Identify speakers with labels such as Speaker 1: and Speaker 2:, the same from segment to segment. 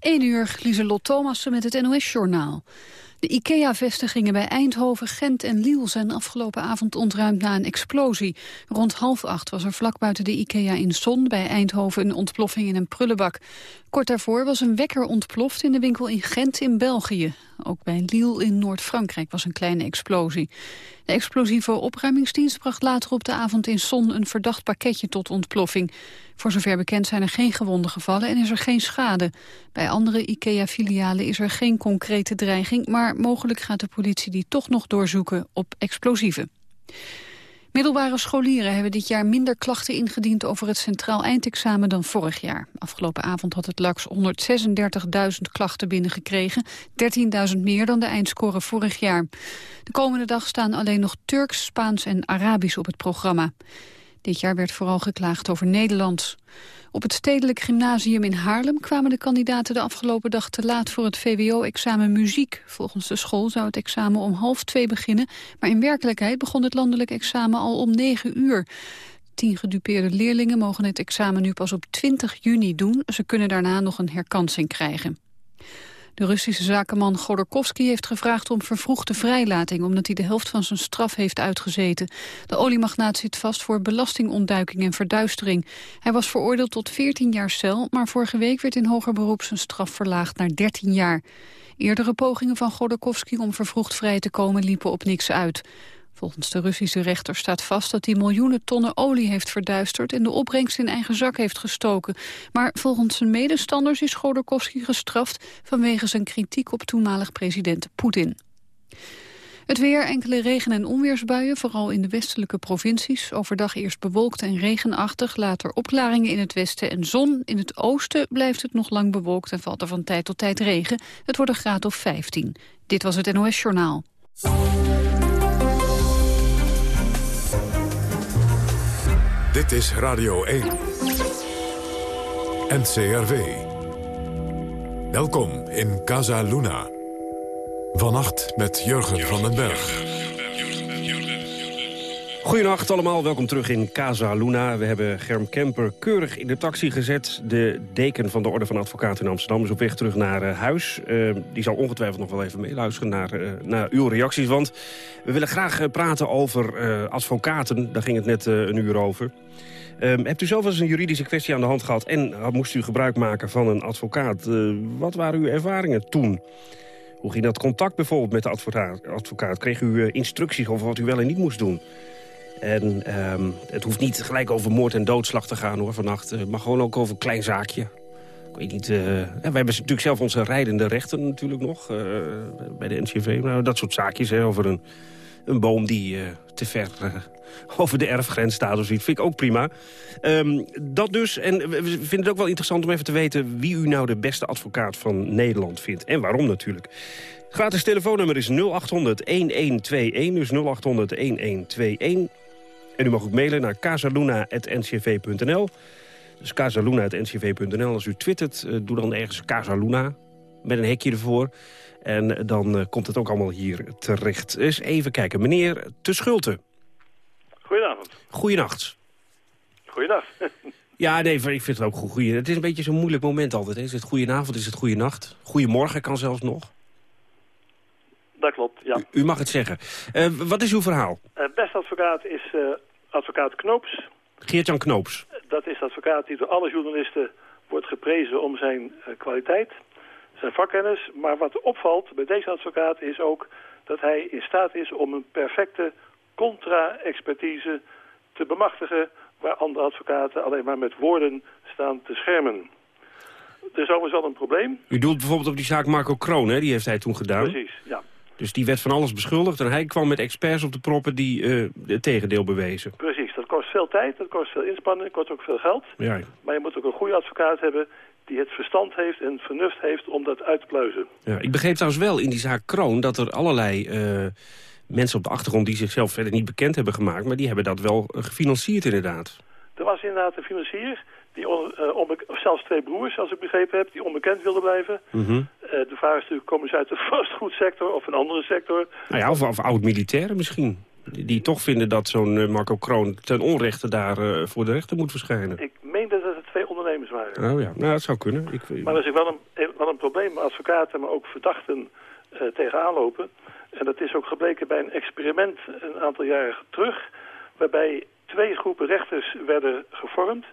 Speaker 1: 1 uur, Lieselot Thomassen met het NOS-journaal. De IKEA-vestigingen bij Eindhoven, Gent en Liel zijn afgelopen avond ontruimd na een explosie. Rond half acht was er vlak buiten de IKEA in Son bij Eindhoven een ontploffing in een prullenbak. Kort daarvoor was een wekker ontploft in de winkel in Gent in België. Ook bij Lille in Noord-Frankrijk was een kleine explosie. De explosieve opruimingsdienst bracht later op de avond in Son een verdacht pakketje tot ontploffing. Voor zover bekend zijn er geen gewonden gevallen en is er geen schade. Bij andere IKEA-filialen is er geen concrete dreiging, maar mogelijk gaat de politie die toch nog doorzoeken op explosieven. Middelbare scholieren hebben dit jaar minder klachten ingediend over het centraal eindexamen dan vorig jaar. Afgelopen avond had het LAX 136.000 klachten binnengekregen, 13.000 meer dan de eindscore vorig jaar. De komende dag staan alleen nog Turks, Spaans en Arabisch op het programma. Dit jaar werd vooral geklaagd over Nederlands. Op het Stedelijk Gymnasium in Haarlem kwamen de kandidaten de afgelopen dag te laat voor het VWO-examen muziek. Volgens de school zou het examen om half twee beginnen, maar in werkelijkheid begon het landelijk examen al om negen uur. Tien gedupeerde leerlingen mogen het examen nu pas op 20 juni doen. Ze kunnen daarna nog een herkansing krijgen. De Russische zakenman Godorkovsky heeft gevraagd om vervroegde vrijlating... omdat hij de helft van zijn straf heeft uitgezeten. De oliemagnaat zit vast voor belastingontduiking en verduistering. Hij was veroordeeld tot 14 jaar cel... maar vorige week werd in hoger beroep zijn straf verlaagd naar 13 jaar. Eerdere pogingen van Godorkovsky om vervroegd vrij te komen liepen op niks uit. Volgens de Russische rechter staat vast dat hij miljoenen tonnen olie heeft verduisterd en de opbrengst in eigen zak heeft gestoken. Maar volgens zijn medestanders is Godorkovsky gestraft vanwege zijn kritiek op toenmalig president Poetin. Het weer, enkele regen- en onweersbuien, vooral in de westelijke provincies. Overdag eerst bewolkt en regenachtig, later opklaringen in het westen en zon. In het oosten blijft het nog lang bewolkt en valt er van tijd tot tijd regen. Het wordt een graad of 15. Dit was het NOS Journaal.
Speaker 2: Dit is Radio 1. NCRV. Welkom in Casa Luna. Vannacht met Jurgen van den Berg.
Speaker 3: Goedenacht allemaal, welkom terug in Casa Luna. We hebben Germ Kemper keurig in de taxi gezet. De deken van de Orde van Advocaten in Amsterdam is op weg terug naar uh, huis. Uh, die zal ongetwijfeld nog wel even meeluisteren naar, uh, naar uw reacties. Want we willen graag praten over advocaten. Daar ging het net een uur over. Um, hebt u zelf eens een juridische kwestie aan de hand gehad... en moest u gebruik maken van een advocaat? wat waren uw ervaringen toen? Hoe ging dat contact bijvoorbeeld met de advocaat? Kreeg u instructies over wat u wel en niet moest doen? En um, het hoeft niet gelijk over moord en doodslag te gaan hoor vannacht. Het mag gewoon ook over een klein zaakje. Ik weet niet, uh, we hebben natuurlijk zelf onze rijdende rechten natuurlijk nog uh, bij de NCV. Nou, dat soort zaakjes hè, over een, een boom die te ver over de erfgrens staat of zoiets. Vind ik ook prima. Um, dat dus. En we vinden het ook wel interessant om even te weten... wie u nou de beste advocaat van Nederland vindt. En waarom natuurlijk. Gratis telefoonnummer is 0800-1121. Dus 0800-1121. En u mag ook mailen naar casaluna.ncv.nl. Dus casaluna.ncv.nl. Als u twittert, eh, doe dan ergens Casaluna met een hekje ervoor. En dan uh, komt het ook allemaal hier terecht. Eens even kijken. Meneer Te Schulte.
Speaker 4: Goedenavond.
Speaker 3: Goedenacht.
Speaker 4: Goeiedag.
Speaker 3: ja, nee, ik vind het ook goed. Goeie. Het is een beetje zo'n moeilijk moment altijd. Hè. Is het goedenavond, is het goeienacht? Goedemorgen kan zelfs nog.
Speaker 4: Dat klopt, ja.
Speaker 3: U, u mag het zeggen. Uh, wat is uw verhaal?
Speaker 4: Uh, beste advocaat is uh, advocaat Knoops.
Speaker 3: Geert-Jan Knoops.
Speaker 4: Dat is de advocaat die door alle journalisten wordt geprezen om zijn kwaliteit, zijn vakkennis. Maar wat opvalt bij deze advocaat is ook dat hij in staat is om een perfecte contra-expertise te bemachtigen... waar andere advocaten alleen maar met woorden staan te schermen. Er is overigens wel een probleem.
Speaker 3: U doelt bijvoorbeeld op die zaak Marco Kroon, hè? die heeft hij toen gedaan.
Speaker 4: Precies, ja.
Speaker 3: Dus die werd van alles beschuldigd en hij kwam met experts op de proppen die uh, het tegendeel bewezen.
Speaker 4: Precies, dat kost veel tijd, dat kost veel inspanning, dat kost ook veel geld.
Speaker 3: Ja.
Speaker 4: Maar je moet ook een goede advocaat hebben die het verstand heeft en vernuft heeft om dat uit te pluizen.
Speaker 3: Ja, ik begreep trouwens wel in die zaak Kroon dat er allerlei uh, mensen op de achtergrond... die zichzelf verder niet bekend hebben gemaakt, maar die hebben dat wel gefinancierd inderdaad.
Speaker 4: Er was inderdaad een financier die on, uh, of zelfs twee broers, als ik begrepen heb, die onbekend wilden blijven.
Speaker 3: Mm -hmm.
Speaker 4: uh, de vraag is natuurlijk, komen ze uit de vastgoedsector of een andere sector?
Speaker 3: Nou ja, of, of oud-militairen misschien. Die, toch vinden dat zo'n uh, Marco Kroon ten onrechte daar voor de rechter moet verschijnen.
Speaker 4: Ik meen dat het twee ondernemers zwaren.
Speaker 3: Oh ja, nou dat zou kunnen. Ik,
Speaker 4: Maar er is wel een, wel een probleem advocaten, maar ook verdachten uh, tegenaan lopen. En dat is ook gebleken bij een experiment een aantal jaren terug... waarbij twee groepen rechters werden gevormd.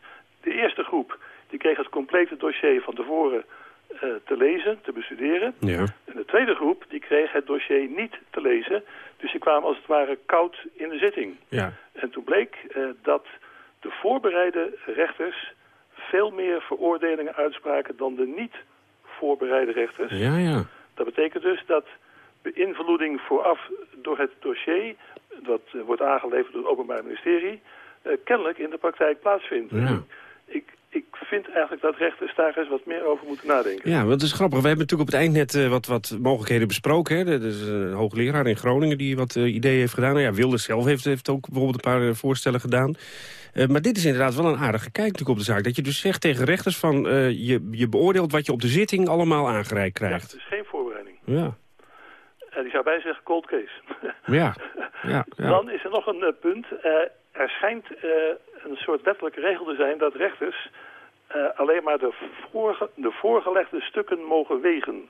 Speaker 4: De eerste groep die kreeg het complete dossier van tevoren uh, te lezen, te bestuderen.
Speaker 3: Ja.
Speaker 4: En de tweede groep die kreeg het dossier niet te lezen. Dus die kwamen als het ware koud in de zitting.
Speaker 3: Ja.
Speaker 4: En toen bleek uh, dat de voorbereide rechters veel meer veroordelingen uitspraken dan de niet voorbereide rechters.
Speaker 3: Ja, ja.
Speaker 4: Dat betekent dus dat beïnvloeding vooraf door het dossier, dat uh, wordt aangeleverd door het Openbaar Ministerie, uh, kennelijk in de praktijk plaatsvindt.
Speaker 3: Ja.
Speaker 4: Vind eigenlijk dat rechters daar eens wat meer over moeten nadenken.
Speaker 3: Ja, het is grappig. We hebben natuurlijk op het eind net uh, wat, wat mogelijkheden besproken. Hè. Er is een hoogleraar in Groningen die wat uh, ideeën heeft gedaan. Nou ja, Wilders zelf heeft, heeft ook bijvoorbeeld een paar uh, voorstellen gedaan. Uh, maar dit is inderdaad wel een aardige kijk natuurlijk op de zaak. Dat je dus zegt tegen rechters van je, je beoordeelt wat je op de zitting allemaal aangereikt krijgt.
Speaker 4: Ja, dus geen voorbereiding.
Speaker 3: Ja.
Speaker 4: En die zou bij zeggen cold case.
Speaker 3: ja. ja, ja.
Speaker 4: Dan is er nog een punt. er schijnt een soort wettelijke regel te zijn dat rechters alleen maar de, voorge de voorgelegde stukken mogen wegen.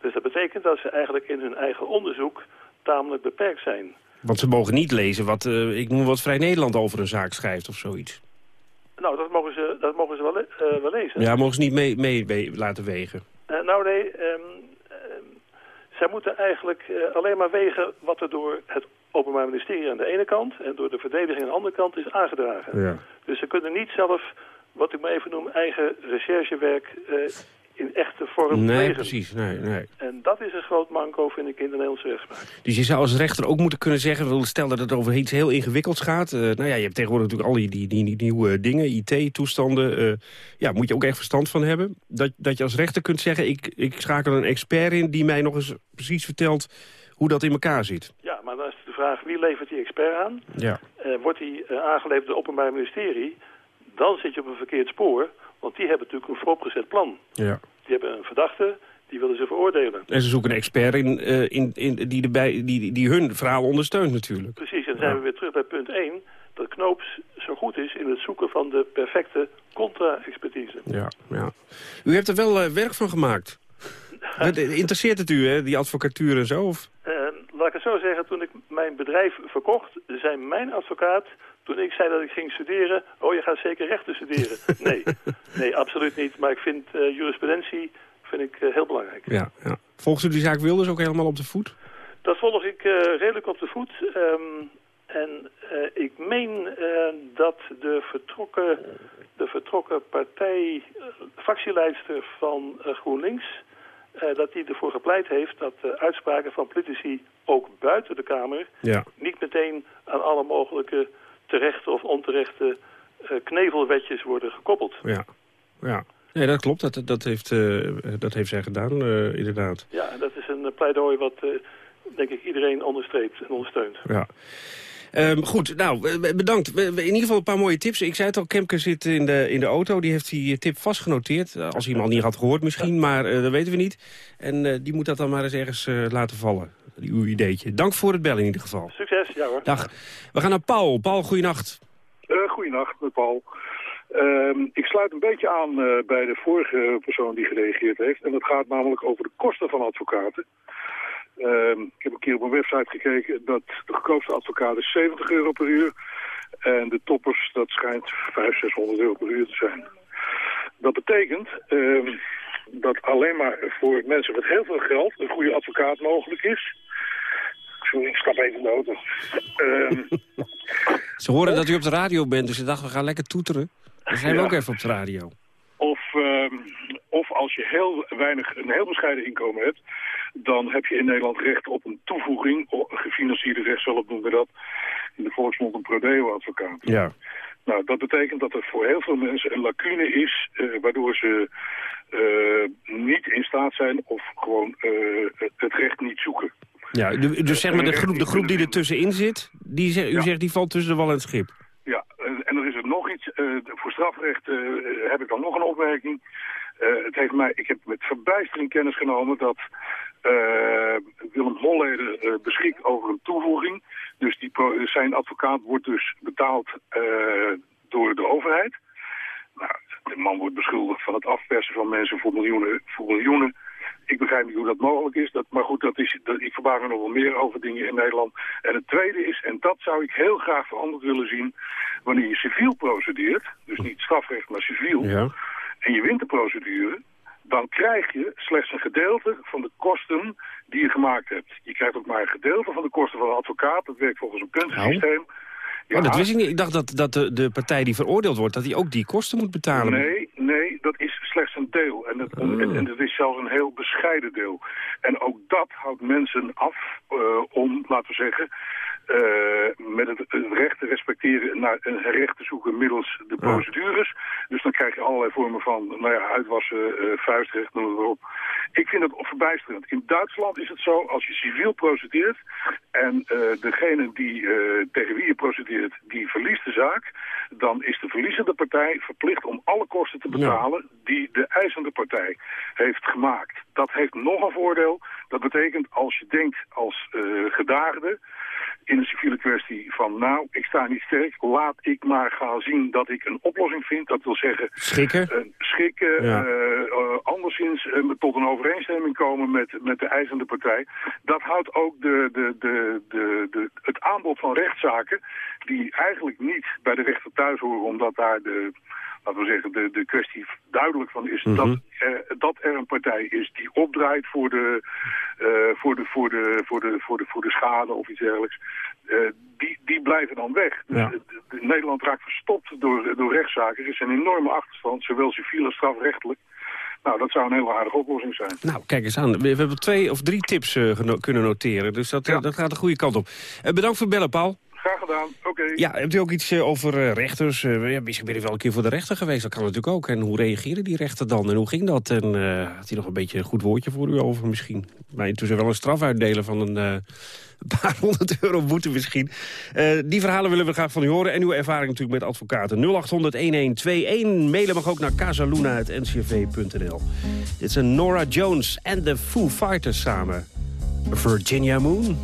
Speaker 4: Dus dat betekent dat ze eigenlijk in hun eigen onderzoek tamelijk beperkt zijn.
Speaker 3: Want ze mogen niet lezen wat, uh, ik noem wat Vrij Nederland over een zaak schrijft of zoiets.
Speaker 4: Nou, dat mogen ze, dat mogen ze wel, uh, wel lezen.
Speaker 3: Ja, mogen ze niet mee, mee, mee laten wegen.
Speaker 4: Nou nee, um, um, zij moeten eigenlijk alleen maar wegen wat er door het Openbaar Ministerie aan de ene kant... en door de verdediging aan de andere kant is aangedragen.
Speaker 3: Ja.
Speaker 4: Dus ze kunnen niet zelf, wat ik maar even noem, eigen recherchewerk in echte vorm
Speaker 3: Nee, precies. Nee, nee.
Speaker 4: En dat is een groot manco, vind ik, in de Nederlandse rechtspraak.
Speaker 3: Dus je zou als rechter ook moeten kunnen zeggen... stel dat het over iets heel ingewikkelds gaat. Uh, nou ja, je hebt tegenwoordig natuurlijk al die, die, die nieuwe dingen, IT-toestanden. Uh, ja, moet je ook echt verstand van hebben. Dat, dat je als rechter kunt zeggen... Ik, ik schakel een expert in die mij nog eens precies vertelt hoe dat in elkaar zit.
Speaker 4: Ja, maar dan is de vraag, wie levert die expert aan?
Speaker 3: Ja.
Speaker 4: Uh, wordt die aangeleverd door het Openbaar Ministerie? Dan zit je op een verkeerd spoor... Want die hebben natuurlijk een vooropgezet plan.
Speaker 3: Ja.
Speaker 4: Die hebben een verdachte, die willen ze veroordelen.
Speaker 3: En ze zoeken een expert in, uh, in, in, die, erbij, die, die hun verhaal ondersteunt natuurlijk.
Speaker 4: Precies, en dan zijn ja. we weer terug bij punt 1... dat Knoops zo goed is in het zoeken van de perfecte contra-expertise.
Speaker 3: Ja, ja. U heeft er wel uh, werk van gemaakt. Interesseert het u, hè, die advocatuur en zo? Of?
Speaker 4: Uh, laat ik het zo zeggen, toen ik mijn bedrijf verkocht... zei mijn advocaat toen ik zei dat ik ging studeren, oh, je gaat zeker rechten studeren. Nee, nee absoluut niet. Maar ik vind uh, jurisprudentie vind ik, uh, heel belangrijk.
Speaker 3: Ja, ja. Volgt u die zaak Wilders ook helemaal op de voet?
Speaker 4: Dat volg ik uh, redelijk op de voet. Um, en ik meen dat de vertrokken, de vertrokken partij, fractieleidster van GroenLinks... dat die ervoor gepleit heeft dat de uitspraken van politici ook buiten de Kamer...
Speaker 3: Ja.
Speaker 4: niet meteen aan alle mogelijke terechte of onterechte uh, knevelwetjes worden gekoppeld.
Speaker 3: Ja, ja. Nee, dat klopt. Dat, dat, heeft, uh, dat heeft zij gedaan, uh, inderdaad.
Speaker 4: Ja, dat is een pleidooi wat, denk ik, iedereen onderstreept en ondersteunt.
Speaker 3: Ja. Um, goed, nou, bedankt. In ieder geval een paar mooie tips. Ik zei het al, Kemke zit in de, in de auto. Die heeft die tip vastgenoteerd. Als al niet had gehoord misschien, maar dat weten we niet. En die moet dat dan maar eens ergens laten vallen uw ideetje. Dank voor het bellen in ieder geval.
Speaker 4: Succes, ja hoor.
Speaker 3: Dag. We gaan naar Paul. Paul, goeienacht.
Speaker 5: Uh, goeienacht, met Paul. Uh, ik sluit een beetje aan uh, bij de vorige persoon die gereageerd heeft. En dat gaat namelijk over de kosten van advocaten. Ehm, ik heb een keer op een website gekeken dat de goedkoopste advocaat is 70 euro per uur. En de toppers, dat schijnt 500, 600 euro per uur te zijn. Dat betekent ehm, dat alleen maar voor mensen met heel veel geld een goede advocaat mogelijk is. Sorry, ik stap even in de auto. Um,
Speaker 3: ze horen of, dat u op de radio bent, dus ze dachten we gaan lekker toeteren. Dan zijn we ja. ook even op de radio.
Speaker 5: Of, um, of als je heel weinig, een heel bescheiden inkomen hebt, dan heb je in Nederland recht op een toevoeging, gefinancierde rechtshulp noemen we dat, in de volksmond een prodeo-advocaat.
Speaker 3: Ja.
Speaker 5: Nou, dat betekent dat er voor heel veel mensen een lacune is, uh, waardoor ze uh, niet in staat zijn of gewoon uh, het recht niet zoeken.
Speaker 3: Ja, dus zeg maar de groep, de groep die er tussenin zit, die zegt, u ja. zegt die valt tussen de wal en het schip.
Speaker 5: Ja, en er is er nog iets. voor strafrecht heb ik dan nog een opmerking. het heeft mij, ik heb met verbijstering kennis genomen dat Willem Holleder beschikt over een toevoeging. Dus die, zijn advocaat wordt dus betaald door de overheid. Nou, De man wordt beschuldigd van het afpersen van mensen voor miljoenen. Voor miljoenen. Ik begrijp niet hoe dat mogelijk is. Dat, maar goed, dat is, dat, ik verbaas me nog wel meer over dingen in Nederland. En het tweede is, en dat zou ik heel graag veranderd willen zien... wanneer je civiel procedeert, dus niet strafrecht, maar civiel...
Speaker 6: Ja.
Speaker 5: en je wint de procedure... dan krijg je slechts een gedeelte van de kosten die je gemaakt hebt. Je krijgt ook maar een gedeelte van de kosten van een advocaat. Dat werkt volgens een puntensysteem.
Speaker 6: Oh, dat wist ik niet. Ik dacht dat, dat de, de partij die veroordeeld wordt... dat die ook die kosten moet betalen.
Speaker 5: Nee, nee, dat is slechts een deel. En het, en, en het is zelfs een heel bescheiden deel. En ook dat houdt mensen af eh, om, laten we zeggen... eh, met het, recht te respecteren naar een recht te zoeken middels de procedures. Dus dan krijg je allerlei vormen van nou ja, uitwassen, eh, vuistrecht, noem het maar op. Ik vind het verbijsterend. In Duitsland is het zo, als je civiel procedeert en degene die, tegen wie je procedeert, die verliest de zaak, dan is de verliezende partij verplicht om alle kosten te betalen die de eisende partij heeft gemaakt. Dat heeft nog een voordeel. Dat betekent als je denkt als eh, gedaagde in een civiele kwestie van nou, ik sta niet sterk, laat ik maar gaan zien dat ik een oplossing vind. Dat wil zeggen
Speaker 6: Schikken?
Speaker 5: eh, schikken,
Speaker 6: Ja.
Speaker 5: eh, anderszins tot een overeenstemming komen met, met de eisende partij. Dat houdt ook de, de, de, de, de, het aanbod van rechtszaken, die eigenlijk niet bij de rechter thuis horen, omdat daar de, laten we zeggen, de, de kwestie duidelijk van is dat, er, dat er een partij is die opdraait voor de, eh, voor de, voor de, voor de, voor de, voor de schade of iets dergelijks. Eh, die, die blijven dan weg. Dus
Speaker 6: Ja.
Speaker 5: de- de- Nederland raakt verstopt door, door rechtszaken. Er is een enorme achterstand, zowel civiel als strafrechtelijk. Nou, dat zou een hele aardige oplossing zijn.
Speaker 6: Nou, kijk eens aan. We, hebben twee of drie tips eh, kunnen noteren. Dus dat,
Speaker 5: Ja.
Speaker 6: dat gaat de goede kant op. Bedankt voor het bellen, Paul.
Speaker 5: Graag gedaan. Oké.
Speaker 6: Ja, hebt u ook iets eh, over eh, rechters? Eh, ja, misschien ben je wel een keer voor de rechter geweest. Dat kan natuurlijk ook. En hoe reageren die rechter dan? En hoe ging dat? En eh, had hij nog een beetje een goed woordje voor u over misschien? Maar intussen wel een straf uitdelen van een eh, paar honderd euro boete misschien. Eh, die verhalen willen we graag van u horen. En uw ervaring natuurlijk met advocaten. 0800-1121. Mailen mag ook naar casaluna.ncv.nl. Dit zijn Nora Jones en de Foo Fighters samen. Virginia Moon.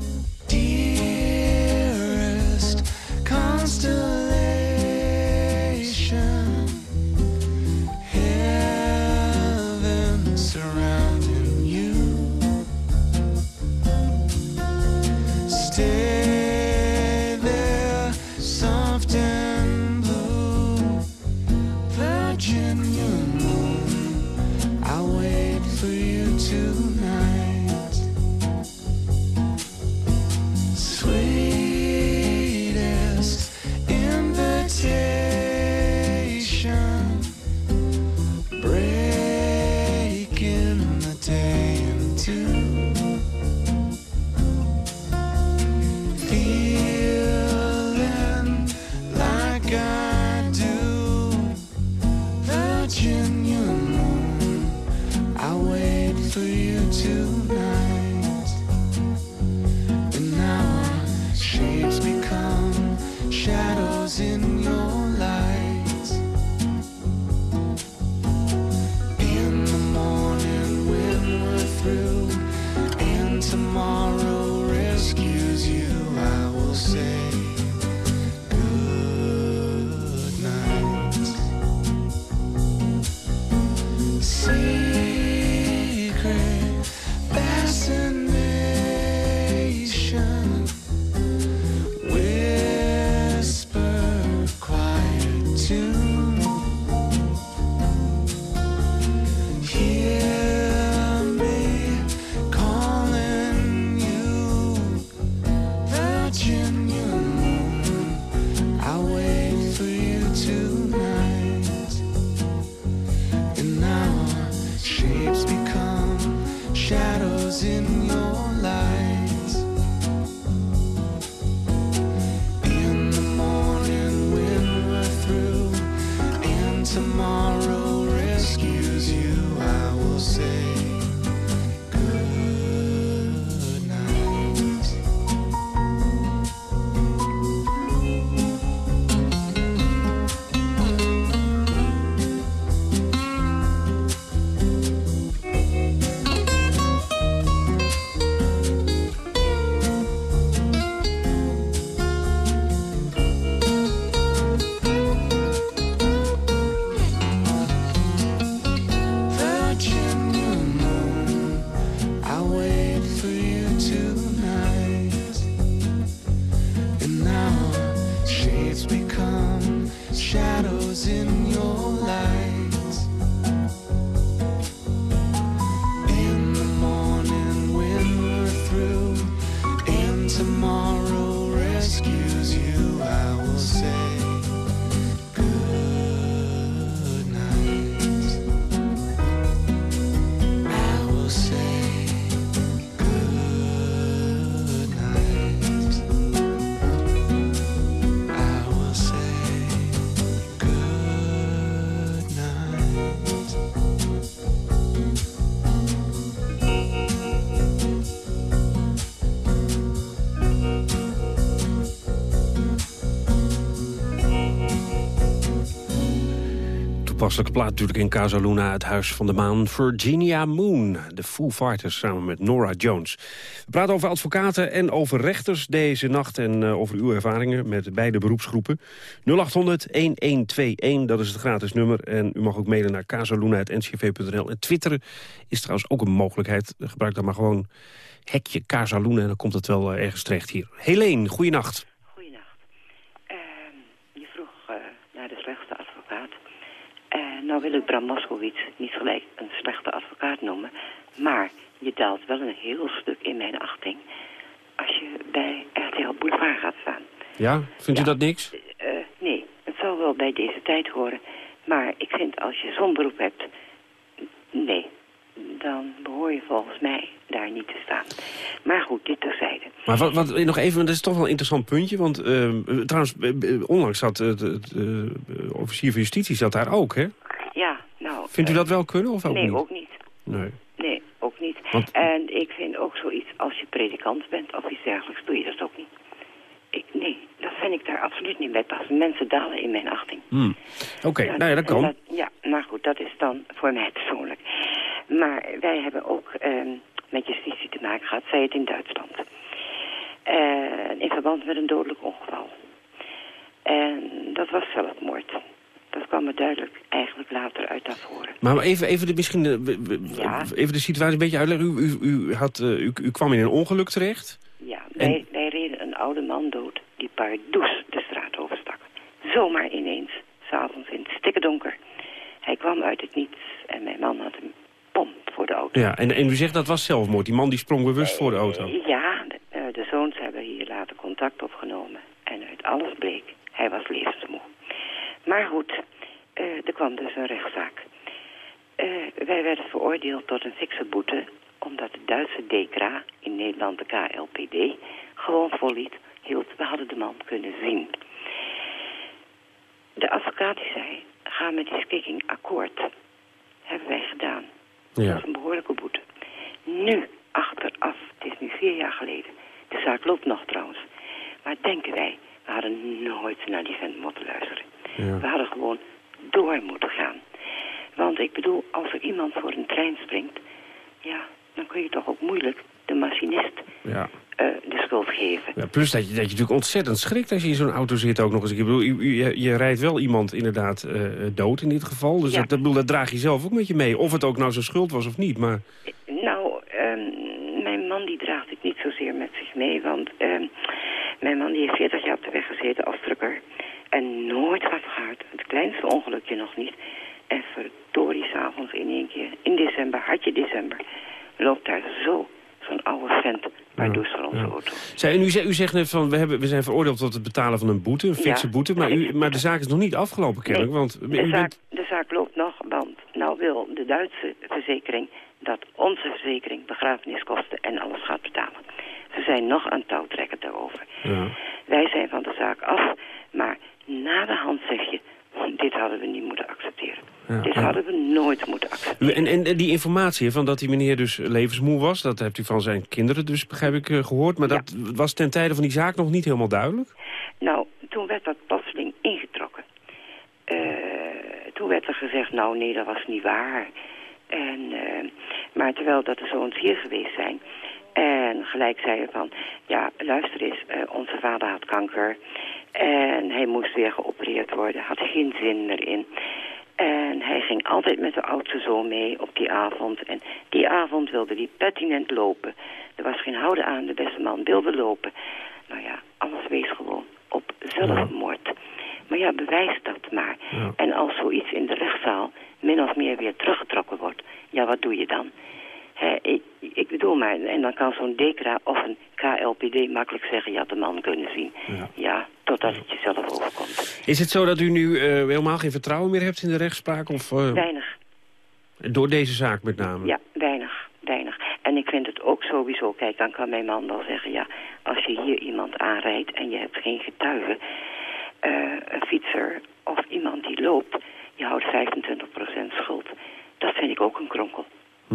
Speaker 3: Toepasselijke plaat natuurlijk in Casa Luna, het huis van de maan. Virginia Moon, de Foo Fighters samen met Nora Jones. We praten over advocaten en over rechters deze nacht... en eh, over uw ervaringen met beide beroepsgroepen. 0800-1121, dat is het gratis nummer. En u mag ook mailen naar casaluna.ncv.nl. En twitteren is trouwens ook een mogelijkheid. Gebruik dan maar gewoon hekje Casaluna en dan komt het wel eh, ergens terecht hier. Helene, goeienacht.
Speaker 7: Goedenacht. Ehm, je vroeg eh, naar de slechtste nou wil ik Bram Moskowitz niet gelijk een slechte advocaat noemen. Maar je daalt wel een heel stuk in mijn achting als je bij RTL Boulevard gaat staan.
Speaker 3: Ja, vindt u
Speaker 7: Ja.
Speaker 3: dat niks?
Speaker 7: Eh, nee, het zal wel bij deze tijd horen. Maar ik vind als je zo'n beroep hebt... Nee, dan behoor je volgens mij daar niet te staan. Maar goed, dit terzijde.
Speaker 3: Maar wat, wat, nog even, dat is toch wel een interessant puntje. Want eh, trouwens, eh, onlangs zat eh, officier van justitie zat daar ook, hè?
Speaker 7: Nou...
Speaker 3: Vindt u
Speaker 7: eh,
Speaker 3: dat wel kunnen of ook
Speaker 7: nee,
Speaker 3: niet?
Speaker 7: ook niet.
Speaker 3: Nee.
Speaker 7: Nee, ook niet.
Speaker 3: Want-
Speaker 7: En ik vind ook zoiets als je predikant bent of iets dergelijks, doe je dat ook niet. Ik, nee, dat vind ik daar absoluut niet bij passen. Mensen dalen in mijn achting.
Speaker 3: Hmm. Oké, nou ja, dat kan.
Speaker 7: ja, maar goed, dat is dan voor mij persoonlijk. Maar wij hebben ook ehm, met justitie te maken gehad, zij het in Duitsland. En in verband met een dodelijk ongeval. En dat was zelfmoord. Dat kwam er duidelijk eigenlijk later uit naar voren.
Speaker 3: Maar even, even, de, misschien de,
Speaker 7: Ja.
Speaker 3: even de situatie een beetje uitleggen. U, u, u, had, eh, u, u kwam in een ongeluk terecht.
Speaker 7: Ja,
Speaker 3: En-
Speaker 7: wij, wij reden een oude man dood die pardoes de straat overstak. Zomaar ineens, s'avonds in het stikke donker. Hij kwam uit het niets en mijn man had een pomp voor de auto.
Speaker 3: Ja, en, en u zegt dat was zelfmoord. Die man die sprong bewust voor de auto.
Speaker 7: Ja, de, eh, de zoons hebben hier later contact opgenomen. En uit alles bleek, hij was levensmoe. Maar goed, eh, er kwam dus een rechtszaak. Eh, wij werden veroordeeld tot een fikse boete... omdat de Duitse DECRA, in Nederland de KLPD... gewoon volliet, hield, we hadden de man kunnen zien. De advocaat die zei, ga met die schikking akkoord. Hebben wij gedaan. Dat
Speaker 3: Ja.
Speaker 7: is een behoorlijke boete. Nu, achteraf, het is nu vier jaar geleden. De zaak loopt nog trouwens. Maar denken wij, we hadden nooit naar die vent moeten luisteren.
Speaker 3: Ja.
Speaker 7: We hadden gewoon door moeten gaan. Want ik bedoel, als er iemand voor een trein springt... ja, dan kun je toch ook moeilijk de machinist
Speaker 3: Ja.
Speaker 7: eh, de schuld geven.
Speaker 3: Ja, plus dat je, dat je natuurlijk ontzettend schrikt als je in zo'n auto zit ook nog eens. Ik bedoel, je, je rijdt wel iemand inderdaad eh, dood in dit geval. Dus
Speaker 7: Ja.
Speaker 3: dat, dat, bedoel, dat draag je zelf ook met je mee. Of het ook nou zijn schuld was of niet. Maar
Speaker 7: Nou, ehm, mijn man die draagt het niet zozeer met zich mee, want ehm, mijn man die heeft 40 jaar op de weg gezeten als trucker. En nooit wat gehad. Het kleinste ongelukje nog niet. En verdorie, s'avonds in één keer, in december, hartje december, loopt daar zo zo'n oude vent waardoor van onze
Speaker 3: ja.
Speaker 7: auto.
Speaker 3: Zij, en u, zegt- u zegt net van, we, hebben, we zijn veroordeeld tot het betalen van een boete, een fikse
Speaker 7: Ja,
Speaker 3: boete. Maar, u, maar de zaak is nog niet afgelopen kennelijk. Want u
Speaker 7: De zaak,
Speaker 3: bent,
Speaker 7: de zaak loopt nog, want nou wil de Duitse verzekering dat onze verzekering begrafeniskosten en alles gaat betalen. Ze zijn nog aan touwtrekken daarover.
Speaker 3: ja.
Speaker 7: Wij zijn van de zaak af, maar na de hand zeg je, dit hadden we niet moeten accepteren.
Speaker 3: Ja,
Speaker 7: dit
Speaker 3: ja.
Speaker 7: hadden we nooit moeten accepteren.
Speaker 3: En, en, en die informatie van dat die meneer dus levensmoe was... dat hebt u van zijn kinderen dus, begrijp ik, eh, gehoord. Maar
Speaker 7: Ja.
Speaker 3: dat was ten tijde van die zaak nog niet helemaal duidelijk?
Speaker 7: Nou, toen werd dat plotseling ingetrokken. Eh, toen werd er gezegd, nou nee, dat was niet waar. En, eh, maar terwijl dat de zoons hier geweest zijn... en gelijk zeiden van, ja, luister eens, eh, onze vader had kanker... en hij moest weer geopereerd worden, had geen zin erin... En hij ging altijd met de oudste zoon mee op die avond. En die avond wilde hij pertinent lopen. Er was geen houden aan, de beste man wilde lopen. Nou ja, alles wees gewoon op zelfmoord. Maar ja, bewijs dat maar.
Speaker 3: Ja.
Speaker 7: En als zoiets in de rechtszaal min of meer weer teruggetrokken wordt... ja, wat doe je dan? Hè, ik, ik bedoel maar, en dan kan zo'n DECRA of een KLPD makkelijk zeggen... je had de man kunnen zien.
Speaker 3: Ja.
Speaker 7: Ja, totdat het jezelf overkomt.
Speaker 3: Is het zo dat u nu eh, helemaal geen vertrouwen meer hebt in de rechtspraak? Of, eh,
Speaker 7: Weinig.
Speaker 3: door deze zaak met name?
Speaker 7: Ja, weinig, weinig. En ik vind het ook sowieso, kijk, dan kan mijn man wel zeggen... ja, als je hier iemand aanrijdt en je hebt geen getuige... eh, een fietser of iemand die loopt, je houdt 25% schuld. Dat vind ik ook een kronkel.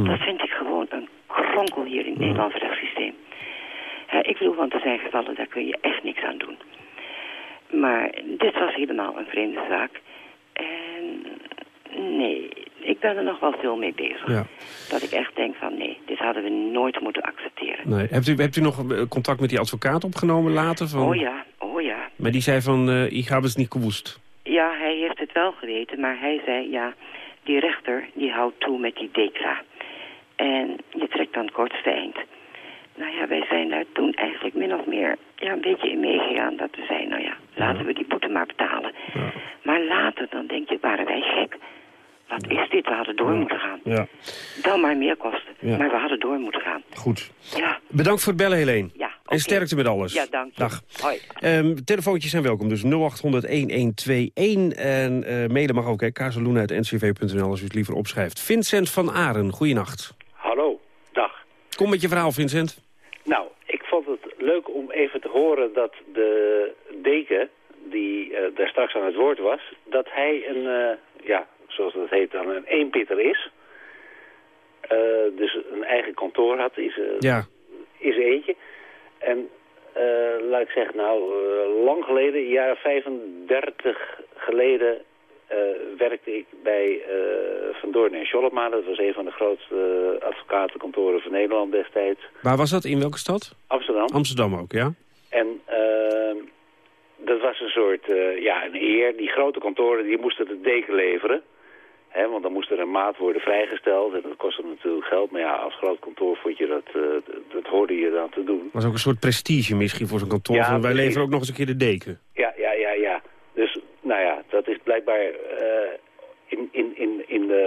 Speaker 7: Dat vind ik gewoon een kronkel hier in het Nederlands rechtssysteem. Ik bedoel, want er zijn gevallen, daar kun je echt niks aan doen. Maar dit was helemaal een vreemde zaak. En nee, ik ben er nog wel veel mee bezig.
Speaker 3: Ja.
Speaker 7: Dat ik echt denk van nee, dit hadden we nooit moeten accepteren.
Speaker 3: Nee. Hebt, u, hebt u nog eh, contact met die advocaat opgenomen later? Van...
Speaker 7: Oh ja, oh ja.
Speaker 3: Maar die zei van, eh ik heb het niet gewoest.
Speaker 7: Ja, hij heeft het wel geweten, maar hij zei ja, die rechter die houdt toe met die DECRA. En je trekt dan het kortste eind. Nou ja, wij zijn daar toen eigenlijk min of meer ja, een beetje in meegegaan. Dat we zeiden, nou ja, laten we die boete maar betalen. Maar later dan denk je, waren wij gek? Wat is dit? We hadden door moeten gaan.
Speaker 3: Ja,
Speaker 7: Dan maar meer kosten.
Speaker 3: Ja.
Speaker 7: Maar we hadden door moeten gaan.
Speaker 3: goed.
Speaker 7: Ja,
Speaker 3: Bedankt voor het bellen, Helene.
Speaker 7: ja.
Speaker 3: En sterkte met alles.
Speaker 7: Ja, dank je.
Speaker 3: Dag.
Speaker 7: Hoi.
Speaker 3: Ehm, telefoontjes zijn welkom, dus 0800-1121. En eh mailen mag ook, kazeluna.ncv.nl als u het liever opschrijft. Vincent van Aren, goeienacht.
Speaker 8: Hallo, dag.
Speaker 3: Kom met je verhaal, Vincent.
Speaker 8: Nou, ik vond het leuk om even te horen dat de deken, die eh, daar straks aan het woord was, dat hij een, eh, ja, zoals dat heet dan, een eenpitter is. Eh, dus een eigen kantoor had, is,
Speaker 3: Ja,
Speaker 8: is eentje. En laat ik zeggen, nou, lang geleden, jaar 35 geleden, werkte ik bij eh, Van Doorn en Schollema. Dat was een van de grootste eh, advocatenkantoren van Nederland destijds.
Speaker 3: waar was dat? In welke stad?
Speaker 8: Amsterdam.
Speaker 3: Amsterdam ook, ja?
Speaker 8: En ehm, dat was een soort, eh, ja, een eer. Die grote kantoren, die moesten de deken leveren. Hè, want dan moest er een maat worden vrijgesteld. En dat kostte natuurlijk geld. Maar ja, als groot kantoor vond je dat, eh, dat hoorde je dan te doen.
Speaker 3: was ook een soort prestige misschien voor zo'n kantoor.
Speaker 8: Ja,
Speaker 3: van, wij leveren ook nog eens een keer de deken.
Speaker 8: Ja, ja, ja, ja. Dus, nou ja, dat is blijkbaar eh, in, in, in, in de,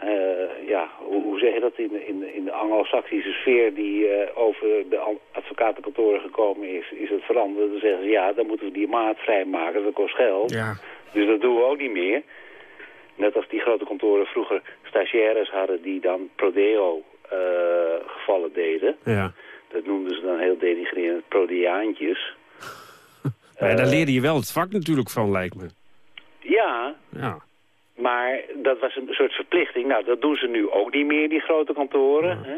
Speaker 8: eh, ja, hoe, hoe zeg je dat, in, de- in, de- in de anglo-saxische sfeer die eh, over de an- advocatenkantoren gekomen is, is het veranderd. Dan zeggen ze, ja, dan moeten we die maat vrijmaken, dat kost geld.
Speaker 3: Ja,
Speaker 8: Dus dat doen we ook niet meer. Net als die grote kantoren vroeger stagiaires hadden die dan prodeo eh, gevallen deden.
Speaker 3: ja.
Speaker 8: Dat noemden ze dan heel denigrerend prodeaantjes.
Speaker 3: Maar daar
Speaker 8: Eh,
Speaker 3: leerde je wel het vak natuurlijk van, lijkt me.
Speaker 8: Ja,
Speaker 3: Ja,
Speaker 8: maar dat was een soort verplichting. Nou, dat doen ze nu ook niet meer, die grote kantoren. Hè?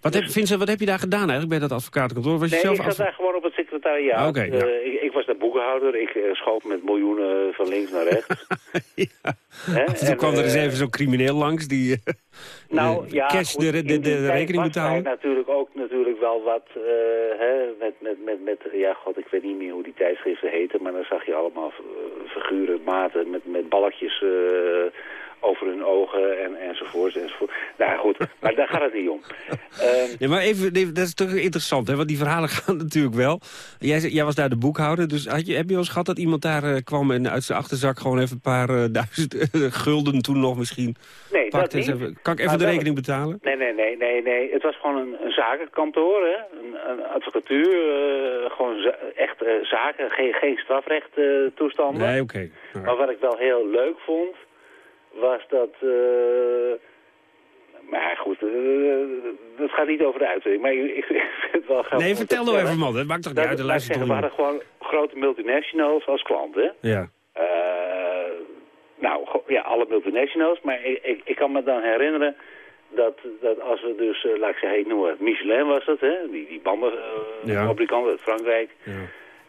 Speaker 3: Wat heb, Vincent, wat heb je daar gedaan eigenlijk bij dat advocatenkantoor? Was je
Speaker 8: Nee,
Speaker 3: zelf
Speaker 8: ik zat daar gewoon op het secretariaat.
Speaker 3: Ja.
Speaker 8: Eh, ik, ik was daar boekenhouder. Ik schoof met miljoenen van links naar rechts.
Speaker 3: ja.
Speaker 8: Hè?
Speaker 3: Af en toe
Speaker 8: En,
Speaker 3: kwam er eens
Speaker 8: eh,
Speaker 3: even zo'n crimineel langs die
Speaker 8: Nou, ja,
Speaker 3: cash
Speaker 8: goed,
Speaker 3: de, de, de, rekening
Speaker 8: daar
Speaker 3: betalen.
Speaker 8: natuurlijk ook natuurlijk wel wat, hè, met, met, met, met, ja, god, ik weet niet meer hoe die tijdschriften heten, maar dan zag je allemaal figuren, maten met, met balkjes over hun ogen en, enzovoort, enzovoort. Nou goed, maar daar gaat het niet om. Ehm,
Speaker 3: Ja, maar even, dat is toch interessant, hè? want die verhalen gaan natuurlijk wel. Jij, jij was daar de boekhouder, dus had je, heb je wel eens gehad dat iemand daar eh, kwam... en uit zijn achterzak gewoon even een paar eh, duizend eh, gulden toen nog misschien
Speaker 8: nee, dat niet.
Speaker 3: zei, Kan ik even
Speaker 8: Maar
Speaker 3: de
Speaker 8: wel-
Speaker 3: rekening betalen?
Speaker 8: Nee, nee, nee, nee, nee. Het was gewoon een, een zakenkantoor, hè? Een, een advocatuur, eh, gewoon echt zaken, geen, geen strafrecht toestanden.
Speaker 3: Nee, oké.
Speaker 8: Maar wat ik wel heel leuk vond, was dat... eh, maar goed, eh, dat gaat niet over de uitzending. Maar ik, ik vind het wel grappig.
Speaker 3: nee, vertel nou even, man. Dat maakt toch niet
Speaker 8: Dat,
Speaker 3: uit, de luistert
Speaker 8: zeggen, we hadden gewoon grote multinationals als klanten.
Speaker 3: Ja,
Speaker 8: Eh, nou, ja, alle multinationals. Maar ik, ik, ik kan me dan herinneren dat, dat als we dus, eh, laat ik zeggen, noem het Michelin was het, hè? Die, die bandenfabrikant
Speaker 3: Ja.
Speaker 8: uit Frankrijk.
Speaker 3: ja.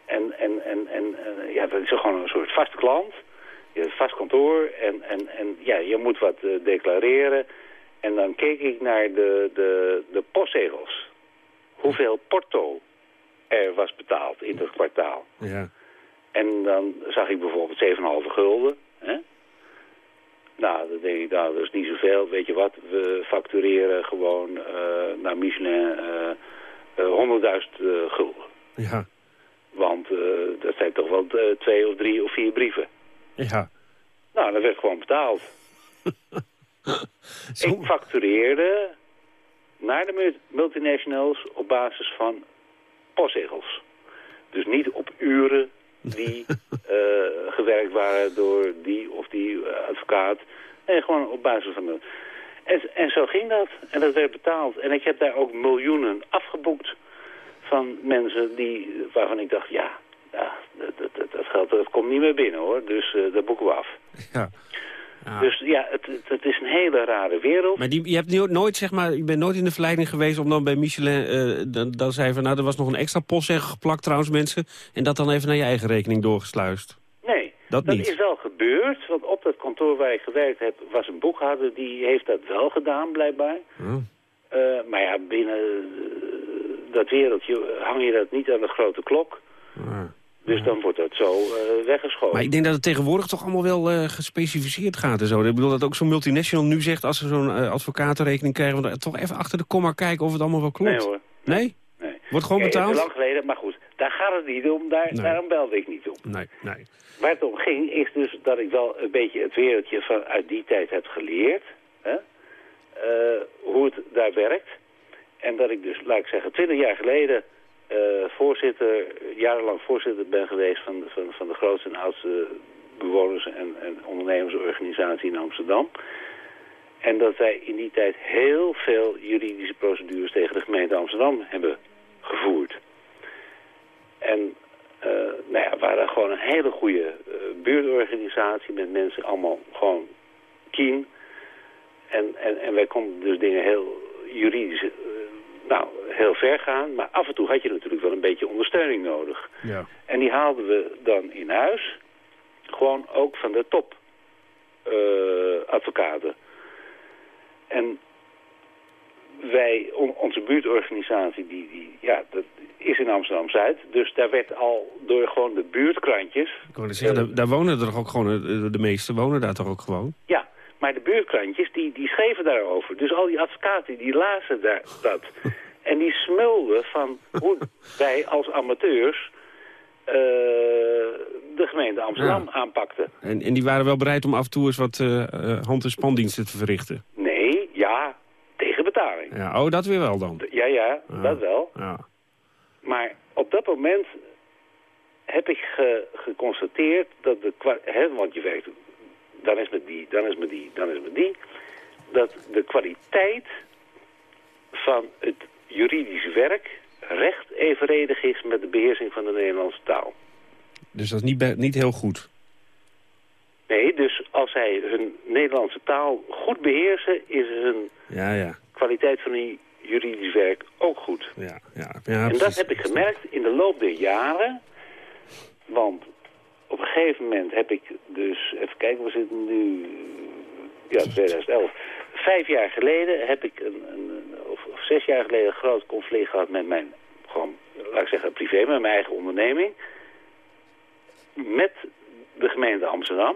Speaker 8: En, en, en, en ja, dat is gewoon een soort vaste klant. Je hebt een vast kantoor en, en, en ja, je moet wat eh, declareren. En dan keek ik naar de, de, de postzegels. Hoeveel porto er was betaald in het kwartaal.
Speaker 3: ja.
Speaker 8: En dan zag ik bijvoorbeeld 7,5 gulden. Hè? Nou, dan denk ik, nou, dat is niet zoveel. Weet je wat, we factureren gewoon eh, naar Michelin eh, eh, 100.000 eh, gulden.
Speaker 3: ja.
Speaker 8: Want eh, dat zijn toch wel eh, twee of drie of vier brieven.
Speaker 3: Ja.
Speaker 8: Nou, dat werd gewoon betaald.
Speaker 3: Zo-
Speaker 8: Ik factureerde naar de mul- multinationals op basis van postzegels. Dus niet op uren die eh, gewerkt waren door die of die eh, advocaat. Nee, gewoon op basis van... De... En, en zo ging dat. En dat werd betaald. En ik heb daar ook miljoenen afgeboekt van mensen die, waarvan ik dacht, ja, ja dat, dat, dat, dat geld dat komt niet meer binnen hoor. Dus eh dat boeken we af.
Speaker 3: ja. Ja.
Speaker 8: Dus ja, het, het, is een hele rare wereld.
Speaker 3: Maar die, je hebt no- nooit, zeg maar, je bent nooit in de verleiding geweest om dan bij Michelin... eh, dan, dan zei van, nou, er was nog een extra postzegel geplakt trouwens, mensen. En dat dan even naar je eigen rekening doorgesluist.
Speaker 8: Nee,
Speaker 3: Dat
Speaker 8: Dat is wel gebeurd, want op dat kantoor waar ik gewerkt heb... was een boekhouder, die heeft dat wel gedaan, blijkbaar.
Speaker 3: Oh.
Speaker 8: Eh, maar ja, binnen dat wereldje hang je dat niet aan de grote klok.
Speaker 3: Ah.
Speaker 8: Dus dan wordt dat zo eh, weggeschoven.
Speaker 3: Maar ik denk dat het tegenwoordig toch allemaal wel eh, gespecificeerd gaat en zo. Ik bedoel dat ook zo'n multinational nu zegt... als ze zo'n eh, advocatenrekening krijgen... we toch even achter de komma kijken of het allemaal wel klopt.
Speaker 8: Nee hoor.
Speaker 3: Nee?
Speaker 8: Nee.
Speaker 3: Wordt gewoon betaald?
Speaker 8: lang geleden, maar goed, daar gaat het niet om. Daar,
Speaker 3: Nee.
Speaker 8: Daarom belde ik niet om.
Speaker 3: Nee, nee.
Speaker 8: Waar het om ging, is dus dat ik wel een beetje het wereldje van uit die tijd heb geleerd. Hè? Hoe het daar werkt. En dat ik dus, laat ik zeggen, twintig jaar geleden eh, voorzitter, jarenlang voorzitter ben geweest van, van, van de grootste en oudste bewoners- en, en ondernemersorganisatie in Amsterdam. En dat wij in die tijd heel veel juridische procedures tegen de gemeente Amsterdam hebben gevoerd. En eh, nou ja, we waren gewoon een hele goede eh, buurtorganisatie met mensen allemaal gewoon keen. En, en, en wij konden dus dingen heel juridisch, nou, heel ver gaan. Maar af en toe had je natuurlijk wel een beetje ondersteuning nodig.
Speaker 3: Ja.
Speaker 8: En die haalden we dan in huis. Gewoon ook van de top eh, advocaten. En wij, on- onze buurtorganisatie, die, die, ja, dat is in Amsterdam-Zuid. Dus daar werd al door gewoon de buurtkrantjes...
Speaker 3: Ik wou zeggen, daar, daar wonen er toch ook gewoon... eh, de meeste wonen daar toch ook gewoon?
Speaker 8: Ja, maar de buurtkrantjes, die, die schreven daarover. Dus al die advocaten, die lazen daar, dat. En die smulden van hoe wij als amateurs... eh, de gemeente Amsterdam
Speaker 3: Ja.
Speaker 8: aanpakten.
Speaker 3: En, en die waren wel bereid om af en toe eens wat eh, hand- en spandiensten te verrichten?
Speaker 8: Nee, ja, tegen betaling.
Speaker 3: Ja, oh, dat weer wel dan.
Speaker 8: Ja, ja,
Speaker 3: Ja.
Speaker 8: dat wel.
Speaker 3: Ja.
Speaker 8: Maar op dat moment heb ik ge- geconstateerd dat de hè, want je werkt, dan is met die, dan is met die, dan is met die, dat de kwaliteit van het juridische werk recht evenredig is met de beheersing van de Nederlandse taal.
Speaker 3: Dus dat is niet, niet heel goed.
Speaker 8: Nee, dus als zij hun Nederlandse taal goed beheersen, is hun
Speaker 3: Ja, ja.
Speaker 8: kwaliteit van hun juridisch werk ook goed.
Speaker 3: ja, ja, ja
Speaker 8: en dat heb ik gemerkt in de loop der jaren. Want op een gegeven moment heb ik dus... Even kijken, we zitten nu... Ja, 2011. Vijf jaar geleden heb ik een... een of, of zes jaar geleden een groot conflict gehad met mijn... Gewoon, laat ik zeggen, privé, met mijn eigen onderneming. Met de gemeente Amsterdam.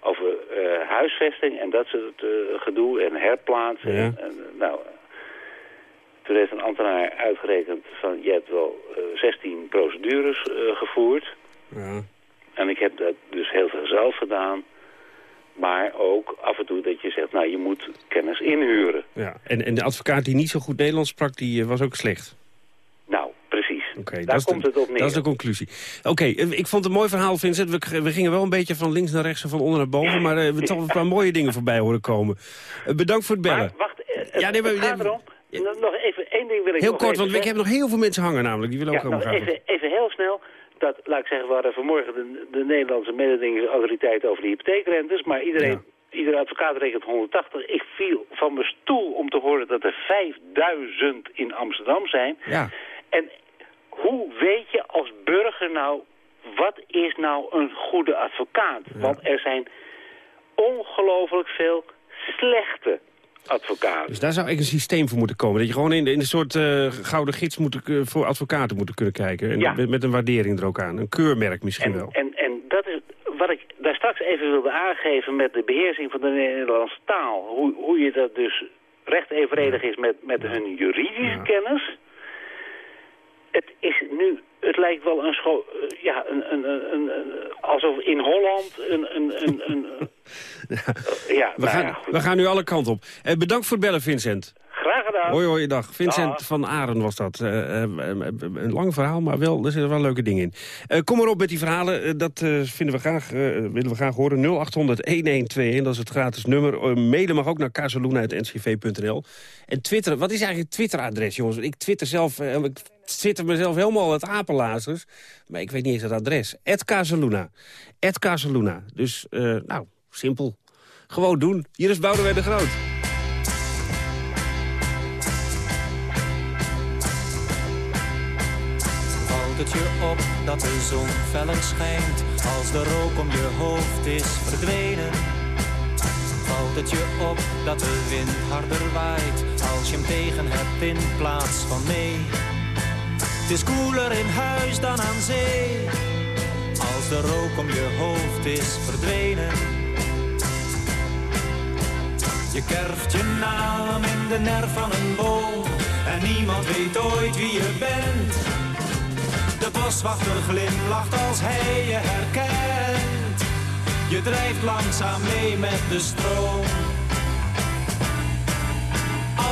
Speaker 8: Over eh, huisvesting en dat soort eh, gedoe en herplaatsen.
Speaker 3: Ja.
Speaker 8: En, en, nou, toen heeft een ambtenaar uitgerekend van... je hebt wel eh, 16 procedures eh, gevoerd.
Speaker 3: Ja.
Speaker 8: En ik heb dat dus heel veel zelf gedaan. Maar ook af en toe dat je zegt, nou, je moet kennis inhuren.
Speaker 3: Ja. En, en de advocaat die niet zo goed Nederlands sprak, die eh, was ook slecht.
Speaker 8: Nou, precies.
Speaker 3: Oké,
Speaker 8: Daar komt
Speaker 3: de-
Speaker 8: het op neer.
Speaker 3: Dat is de conclusie. Oké, eh, ik vond het een mooi verhaal, Vincent. We, we gingen wel een beetje van links naar rechts en van onder naar boven... maar eh, we hebben toch een paar mooie dingen voorbij horen komen. Bedankt voor het bellen.
Speaker 8: Maar wacht,
Speaker 3: Ja, nee, maar- nee,
Speaker 8: erom. Nog- Nog even één ding wil ik
Speaker 3: Heel kort, want ik heb nog heel veel mensen hangen namelijk. Die willen ook
Speaker 8: Ja, nog
Speaker 3: graag.
Speaker 8: even, even heel snel. Dat, laat ik zeggen, we hadden vanmorgen de, de Nederlandse mededingingsautoriteit over de hypotheekrentes. Maar iedereen, iedere advocaat rekent 180. Ik viel van mijn stoel om te horen dat er 5000 in Amsterdam zijn.
Speaker 3: Ja.
Speaker 8: En hoe weet je als burger nou, wat is nou een goede advocaat? Want er zijn ongelooflijk veel slechte advocaten.
Speaker 3: Dus daar zou ik een systeem voor moeten komen. Dat je gewoon in, in een soort eh, gouden gids moet, eh, voor advocaten moet kunnen kijken. En
Speaker 8: Ja.
Speaker 3: met, met een waardering er ook aan. Een keurmerk misschien
Speaker 8: En,
Speaker 3: wel.
Speaker 8: en, en dat is wat ik daar straks even wilde aangeven met de beheersing van de Nederlandse taal. Hoe, hoe je dat dus recht evenredig is met, met hun juridische
Speaker 3: Ja.
Speaker 8: kennis. Het is nu, het lijkt wel een school, eh, ja, een, een, een, alsof in Holland een, een, een, een eh, ja,
Speaker 3: We,
Speaker 8: nou
Speaker 3: gaan,
Speaker 8: ja,
Speaker 3: we gaan nu alle kanten op. Eh, bedankt voor het bellen, Vincent.
Speaker 8: Graag gedaan.
Speaker 3: Hoi, hoi, dag. Vincent
Speaker 8: Dag.
Speaker 3: van Aren was dat. Een lang verhaal, maar wel, er zitten wel leuke dingen in. Kom maar op met die verhalen. Dat vinden we graag, willen we graag horen. 0800-1121, dat is het gratis nummer. Mailen mag ook naar casaluna.ncv.nl. En Twitter, wat is eigenlijk het Twitter-adres, jongens? Ik twitter zelf, ik twitter mezelf helemaal het apenlazers. Maar ik weet niet eens het adres. Ed Casaluna. Ed Casaluna. Dus, eh, nou, simpel. Gewoon doen. Hier is Boudewijn de Groot.
Speaker 9: Het je op dat de zon feller schijnt Als de rook om je hoofd is verdwenen, valt het je op dat de wind harder waait. Als je hem tegen hebt in plaats van mee. Is koeler in huis dan aan zee. Als de rook om je hoofd is verdwenen. Je kerft je naam in de nerf van een boom. En niemand weet ooit wie je bent. De boswachter glimlacht als hij je herkent. Je drijft langzaam mee met de stroom.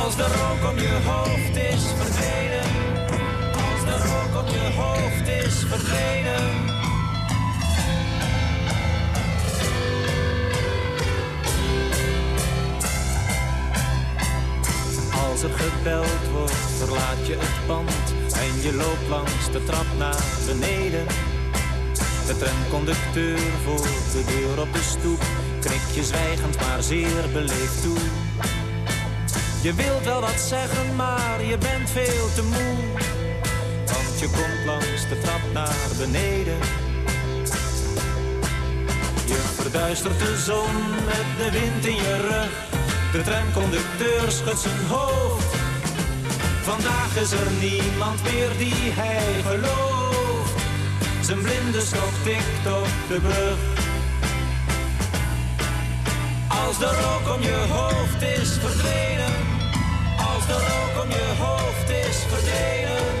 Speaker 9: Als de rook om je hoofd is verdwenen. Hoofd is verdwenen. Als er gebeld wordt, verlaat je het pand en je loopt langs de trap naar beneden. De tramconducteur voor de deur op de stoep knikt je zwijgend maar zeer beleefd toe. Je wilt wel wat zeggen, maar je bent veel te moe. Je komt langs de trap naar beneden. Je verduistert de zon met de wind in je rug. De tramconducteur schudt zijn hoofd. Vandaag is er niemand meer die hij gelooft. Zijn blinde stok tikt op de brug. Als de rook om je hoofd is verdwenen. Als de rook om je hoofd is verdwenen.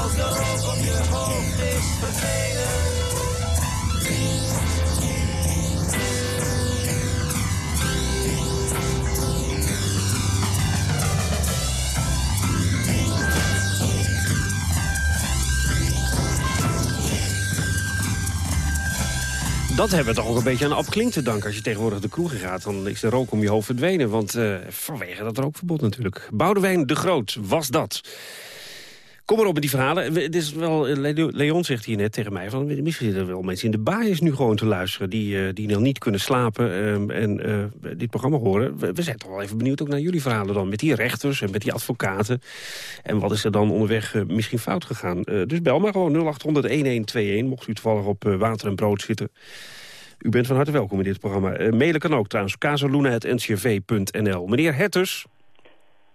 Speaker 9: Rook om je hoofd is verdwenen.
Speaker 3: Dat hebben we toch ook een beetje aan Ab Klink te danken. Als je tegenwoordig de kroeg gaat, dan is de rook om je hoofd verdwenen. Want eh, vanwege dat rookverbod natuurlijk. Boudewijn de Groot was dat. Kom maar op met die verhalen. Het is wel, eh, Le- Leon zegt hier net tegen mij... Van, misschien zitten er wel mensen in de baaiers nu gewoon te luisteren... die, eh, die nog niet kunnen slapen ehm, en eh, dit programma horen. We, we zijn toch wel even benieuwd ook naar jullie verhalen dan... met die rechters en met die advocaten. En wat is er dan onderweg misschien fout gegaan? Dus bel maar gewoon 0800-1121... mocht u toevallig op water en brood zitten... U bent van harte welkom in dit programma. Eh, mailen kan ook trouwens, casaluna.ncv.nl. Meneer Herters,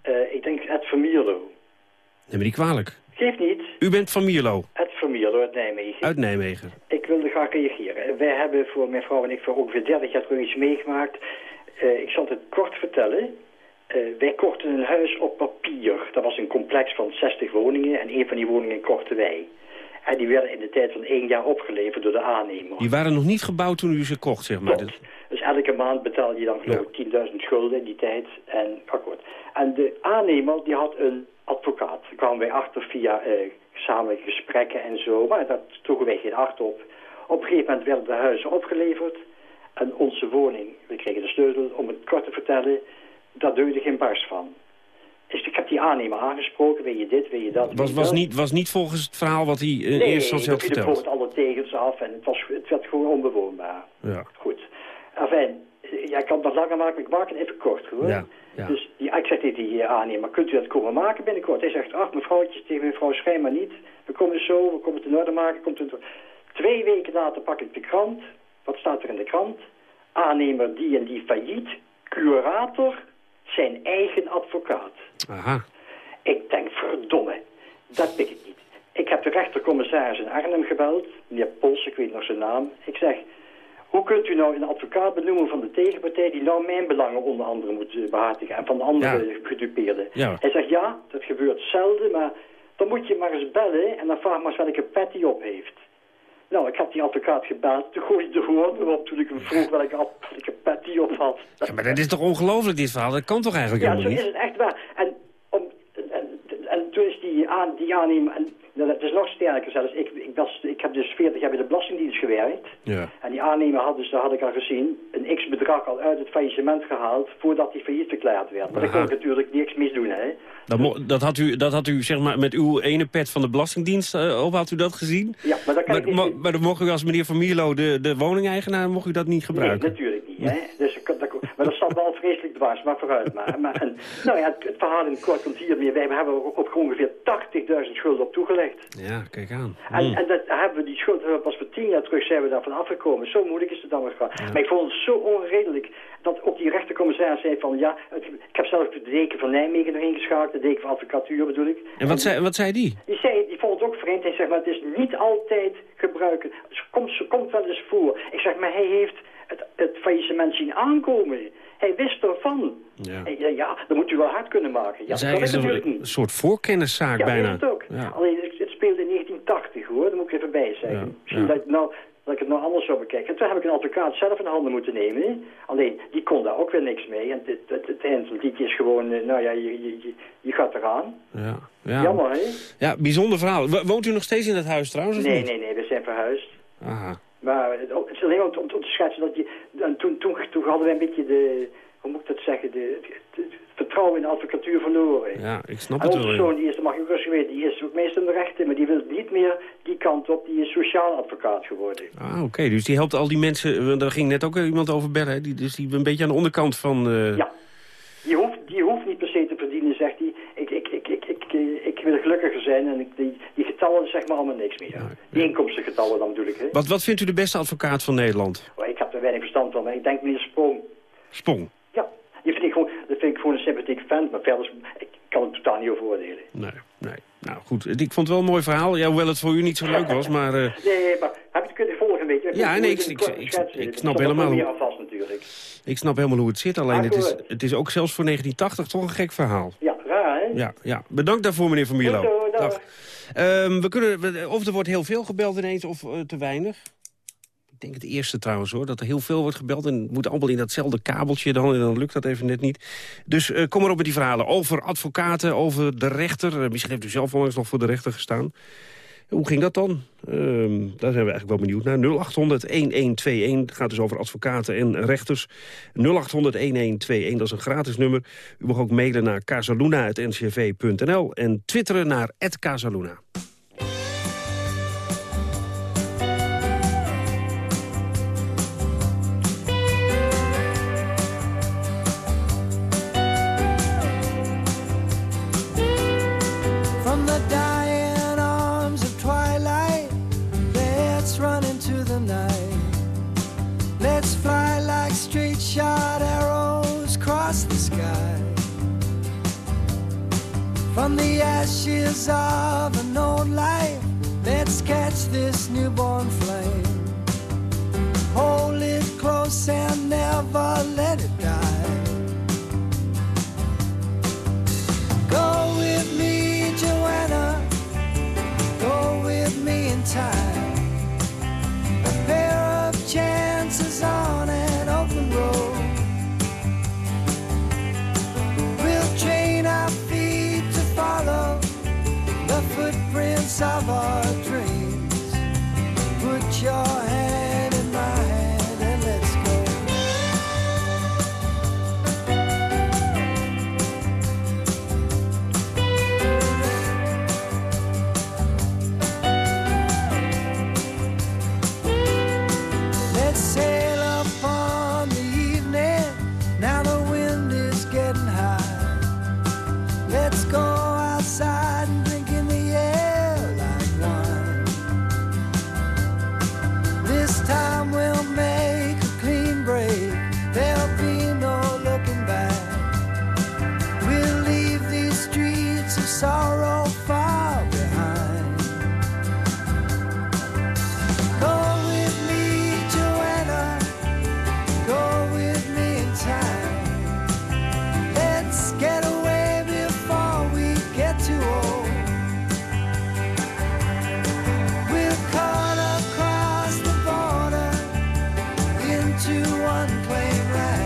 Speaker 10: Eh, ik denk Ed Vermierlo.
Speaker 3: neem me niet kwalijk.
Speaker 10: Geeft niet.
Speaker 3: U bent van Mierlo,
Speaker 10: Ed Vermierlo uit Nijmegen.
Speaker 3: uit Nijmegen.
Speaker 10: Ik wilde graag reageren. Wij hebben voor mijn vrouw en ik voor ongeveer 30 jaar terug iets meegemaakt. Eh, ik zal het kort vertellen. Eh, wij kochten een huis op papier. Dat was een complex van 60 woningen en een van die woningen kochten wij. En die werden in de tijd van één jaar opgeleverd door de aannemer.
Speaker 3: Die waren nog niet gebouwd toen u ze kocht, zeg maar.
Speaker 10: Dus elke maand betaalde je dan geloof ik 10.000 gulden in die tijd. En, akkoord. en de aannemer die had een advocaat. Daar kwamen wij achter via eh gezamenlijke gesprekken en zo. Maar daar toegen wij geen acht op. Op een gegeven moment werden de huizen opgeleverd. En onze woning, we kregen de sleutel, om het kort te vertellen, daar deugde geen bars van. Dus ik heb die aannemer aangesproken, wil je dit, wil je dat.
Speaker 3: Was, was, niet, was niet volgens het verhaal wat hij
Speaker 10: Nee,
Speaker 3: eerste instantie had
Speaker 10: er
Speaker 3: verteld.
Speaker 10: bijvoorbeeld alle tegels af en het, was, het werd gewoon onbewoonbaar.
Speaker 3: Ja.
Speaker 10: Goed. Enfin, jij kan nog langer maken, maar ik maak het even kort hoor.
Speaker 3: Ja, ja.
Speaker 10: Dus ik zeg tegen die eh, aannemer, kunt u dat komen maken binnenkort? Hij zegt, ach mevrouwtje, tegen mevrouw schijnbaar niet. We komen zo, we komen het in orde maken. Komt het... Twee weken later pak ik de krant. Wat staat er in de krant? Aannemer die en die failliet. Curator zijn eigen advocaat.
Speaker 3: Aha.
Speaker 10: Ik denk, verdomme, dat pik ik niet. Ik heb de rechtercommissaris in Arnhem gebeld, meneer Pols, ik weet nog zijn naam. Ik zeg, hoe kunt u nou een advocaat benoemen van de tegenpartij die nou mijn belangen onder andere moet eh, behartigen en van de andere
Speaker 3: Ja.
Speaker 10: gedupeerden?
Speaker 3: Ja.
Speaker 10: Hij zegt, ja, dat gebeurt zelden, maar dan moet je maar eens bellen en dan vraag maar eens welke pet hij op heeft. Nou, ik heb die advocaat gebeld, toen gooide de woorden op toen ik hem vroeg welke, welke pet hij op had.
Speaker 3: Ja, maar dat is toch ongelooflijk, dit verhaal? Dat kan toch eigenlijk
Speaker 10: Ja, zo is
Speaker 3: niet?
Speaker 10: het echt waar. En, om, en, en, en toen is die, aan, die aannemer, en dat is nog sterker zelfs, ik, ik, was, ik heb dus 40 jaar bij de Belastingdienst gewerkt.
Speaker 3: Ja.
Speaker 10: En die aannemer had dus, dat had ik al gezien, een x-bedrag al uit het faillissement gehaald voordat hij failliet verklaard werd. Maar daar kon ik natuurlijk niks mis doen, hè.
Speaker 3: Dat, dat, had u, dat had u zeg maar, met uw ene pet van de Belastingdienst op, had u dat gezien?
Speaker 10: Ja, maar dat kan
Speaker 3: Maar,
Speaker 10: ik niet
Speaker 3: maar, dan mocht u als meneer Van Mierlo, de, de woningeigenaar, mocht u dat niet gebruiken?
Speaker 10: Nee, natuurlijk niet. Hè? Dus, ik- dat, maar dat zat vreselijk dwars, maar vooruit maar. maar en, nou ja, het, verhaal in kort komt hier meer. Wij hebben er op ongeveer 80.000 schulden op toegelegd.
Speaker 3: Ja, kijk aan.
Speaker 10: En, en dat hebben we die schuld we pas voor tien jaar terug zijn we daarvan afgekomen. Zo moeilijk is het dan weer. Maar ik vond het zo onredelijk dat ook die rechtercommissaris zei van ja, ik heb zelf de deken van Nijmegen erin geschakeld, de deken van advocatuur bedoel ik.
Speaker 3: En wat zei, wat zei die?
Speaker 10: Die, zei, die vond het ook vreemd. Hij zegt, maar het is niet altijd gebruiken. Het komt, komt wel eens voor. Ik zeg, maar hij heeft het, het faillissement zien aankomen. Hij wist ervan.
Speaker 3: Ja.
Speaker 10: En ja, ja, dan moet u wel hard kunnen maken. Ja, dat
Speaker 3: is
Speaker 10: natuurlijk
Speaker 3: een, een soort voorkenniszaak
Speaker 10: Ja,
Speaker 3: bijna.
Speaker 10: is het ook.
Speaker 3: Ja.
Speaker 10: Alleen, het, speelde in 1980 hoor, dat moet ik even bij zeggen.
Speaker 3: Ja,
Speaker 10: Misschien
Speaker 3: ja.
Speaker 10: Dat, ik nou, dat ik het nou anders zou bekijken. En toen heb ik een advocaat zelf in handen moeten nemen. Alleen, die kon daar ook weer niks mee. En het, het, het is gewoon, eh, nou ja, je, je, je, gaat eraan.
Speaker 3: Ja. Ja.
Speaker 10: Jammer, hè?
Speaker 3: Ja, bijzonder verhaal. Wo- Woont u nog steeds in dat huis trouwens?
Speaker 10: Nee, nee, nee, we zijn verhuisd.
Speaker 3: Aha.
Speaker 10: Maar het het is alleen om, om, om te schetsen dat je... En toen, toen, toen hadden wij een beetje de... Hoe moet ik dat zeggen? De, het- vertrouwen in de advocatuur verloren.
Speaker 3: Ja, ik snap
Speaker 10: En
Speaker 3: het wel.
Speaker 10: zoon, die is, dat mag rustig weten, die is ook meestal in de rechten, maar die wil niet meer die kant op. Die is sociaal advocaat geworden.
Speaker 3: Ah, oké. Dus die helpt al die mensen... Daar ging net ook iemand over bellen. hè, Die, dus die een beetje aan de onderkant van... eh,
Speaker 10: Ja. Die hoeft, die hoeft niet per se te verdienen, zegt hij. Ik, ik, ik, ik, ik, eh, ik wil gelukkiger zijn en ik, die, die getallen zeg maar allemaal niks meer. Die inkomstengetallen dan bedoel ik. Hè.
Speaker 3: Wat, wat vindt u de beste advocaat van Nederland?
Speaker 10: Ik heb er weinig verstand van, maar ik denk meneer Sprong.
Speaker 3: Sprong.
Speaker 10: Ja, die vind ik gewoon, dat vind ik gewoon een sympathieke vent, maar verder, ik kan het totaal niet over oordelen.
Speaker 3: Nee, nee. Nou goed, ik vond het wel een mooi verhaal. Ja, hoewel het voor u niet zo leuk was, maar... eh,
Speaker 10: Nee, maar heb je het kunnen volgen een beetje?
Speaker 3: Ja, nee, ik- ik- snap helemaal
Speaker 10: vast natuurlijk.
Speaker 3: ik snap helemaal hoe het zit. Alleen het is, het is ook zelfs voor 1980 toch een gek verhaal.
Speaker 10: Ja, raar hè?
Speaker 3: Ja, ja. bedankt daarvoor, meneer Van Mierlo.
Speaker 10: Dag.
Speaker 3: Ehm, we kunnen, of er wordt heel veel gebeld ineens, of eh, te weinig. Ik denk het eerste trouwens hoor, dat er heel veel wordt gebeld. En het moet allemaal in datzelfde kabeltje dan, en dan lukt dat even net niet. Dus eh, kom erop met die verhalen over advocaten, over de rechter. Eh, misschien heeft u zelf onlangs nog voor de rechter gestaan. Hoe ging dat dan? Ehm, daar zijn we eigenlijk wel benieuwd naar. 0800-1121 het gaat dus over advocaten en rechters. 0800-1121, dat is een gratis nummer. U mag ook mailen naar casaluna.ncv.nl en twitteren naar @casaluna.
Speaker 6: Ashes of an old life, let's catch this newborn flame. Hold it close and never To one plane ride.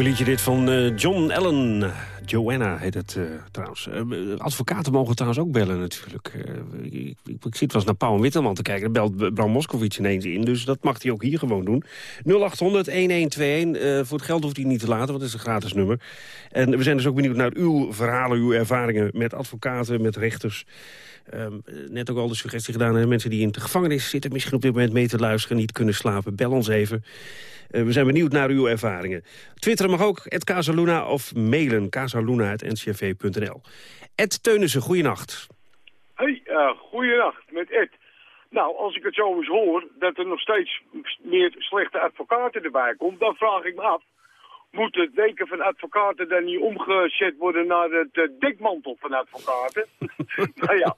Speaker 3: Mooi liedje dit van eh, John Allen. Joanna heet het eh, trouwens. Eh, advocaten mogen trouwens ook bellen natuurlijk. Eh, ik, ik, zit wel eens naar Pauw en Witteman te kijken. Dan belt Bram Moskowitz ineens in. Dus dat mag hij ook hier gewoon doen. 0800-1121. voor het geld hoeft hij niet te laten, want dat is een gratis nummer. En we zijn dus ook benieuwd naar uw verhalen, uw ervaringen met advocaten, met rechters. Ehm, net ook al de suggestie gedaan aan mensen die in de gevangenis zitten... misschien op dit moment mee te luisteren, niet kunnen slapen. Bel ons even. Eh, we zijn benieuwd naar uw ervaringen. Twitteren mag ook, Ed Casaluna of mailen casaluna.ncrv.nl. Ed Teunissen, goeienacht.
Speaker 11: Uh, goeienacht, met Ed. Nou, als ik het zo eens hoor, dat er nog steeds meer slechte advocaten erbij komt, dan vraag ik me af, moet het deken van advocaten dan niet omgezet worden naar het uh, dekmantel van advocaten? nou ja.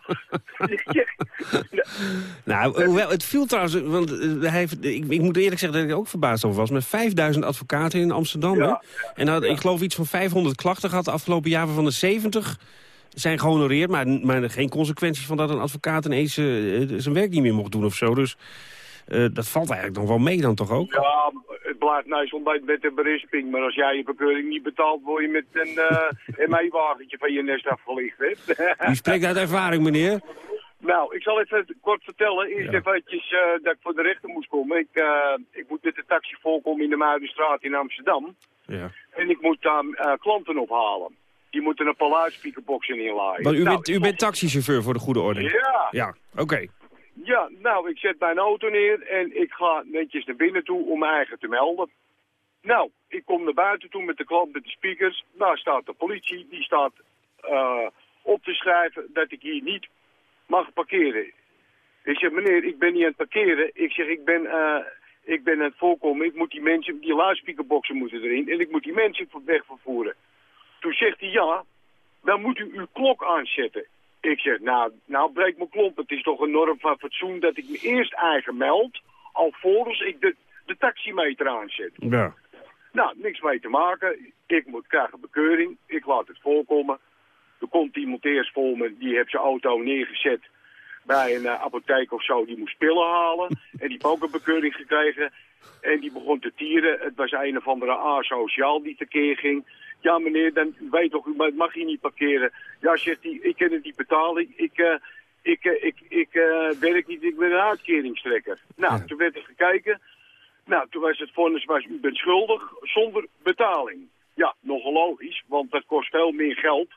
Speaker 3: nou, hoewel, het viel trouwens, want uh, hij heeft, ik, ik, moet eerlijk zeggen dat ik er ook verbaasd over was, met 5000 advocaten in Amsterdam. Ja, hè? En had, ik geloof iets van 500 klachten gehad de afgelopen jaren van de 70 zijn gehonoreerd, maar, maar geen consequenties van dat een advocaat ineens uh, zijn werk niet meer mocht doen of zo. Dus uh, dat valt eigenlijk nog wel mee dan toch ook?
Speaker 11: Ja, het blijft nice ontbijt met de berisping. Maar als jij je bekeuring niet betaalt, word je met een uh, ME-wagentje van je nest afgelicht. Hè?
Speaker 3: U spreekt uit ervaring, meneer.
Speaker 11: Nou, ik zal even kort vertellen. Eerst ja. eventjes uh, dat ik voor de rechter moest komen. Ik, uh, ik moet met de taxi voorkomen in de Muidenstraat in Amsterdam.
Speaker 3: Ja.
Speaker 11: En ik moet daar uh, klanten ophalen. Die moeten een paluidspeakerboxen inlaaien.
Speaker 3: Maar u,
Speaker 11: nou,
Speaker 3: bent, u bent taxichauffeur voor de goede orde?
Speaker 11: Ja.
Speaker 3: Ja, oké. Okay.
Speaker 11: Ja, nou, ik zet mijn auto neer en ik ga netjes naar binnen toe om mijn eigen te melden. Nou, ik kom naar buiten toe met de klant met de speakers. Daar staat de politie, die staat uh, op te schrijven dat ik hier niet mag parkeren. Ik zeg, meneer, ik ben niet aan het parkeren. Ik zeg, ik ben, uh, ik ben aan het voorkomen. Ik moet die mensen, die luidspeakerboxen moeten erin. En ik moet die mensen weg vervoeren. Toen zegt hij, ja, dan moet u uw klok aanzetten. Ik zeg, nou, nou breek mijn klomp. Het is toch een norm van fatsoen dat ik me eerst eigen meld... alvorens ik de, de taximeter aanzet.
Speaker 3: Ja.
Speaker 11: Nou, niks mee te maken. Ik moet krijgen bekeuring. Ik laat het voorkomen. Er komt iemand eerst voor me, die heeft zijn auto neergezet bij een uh, apotheek of zo. Die moest pillen halen. en die heeft ook een bekeuring gekregen. En die begon te tieren. Het was een of andere asociaal die tekeer ging. Ja meneer, dan weet toch, u mag hier niet parkeren. Ja, zegt hij, ik kan het niet betalen. Ik, uh, ik, uh, ik, ik uh, werk niet, ik ben een uitkeringstrekker. Nou, ja. toen werd er gekeken. Nou, toen was het vonnis, was u bent schuldig zonder betaling. Ja, nogal logisch, want dat kost veel meer geld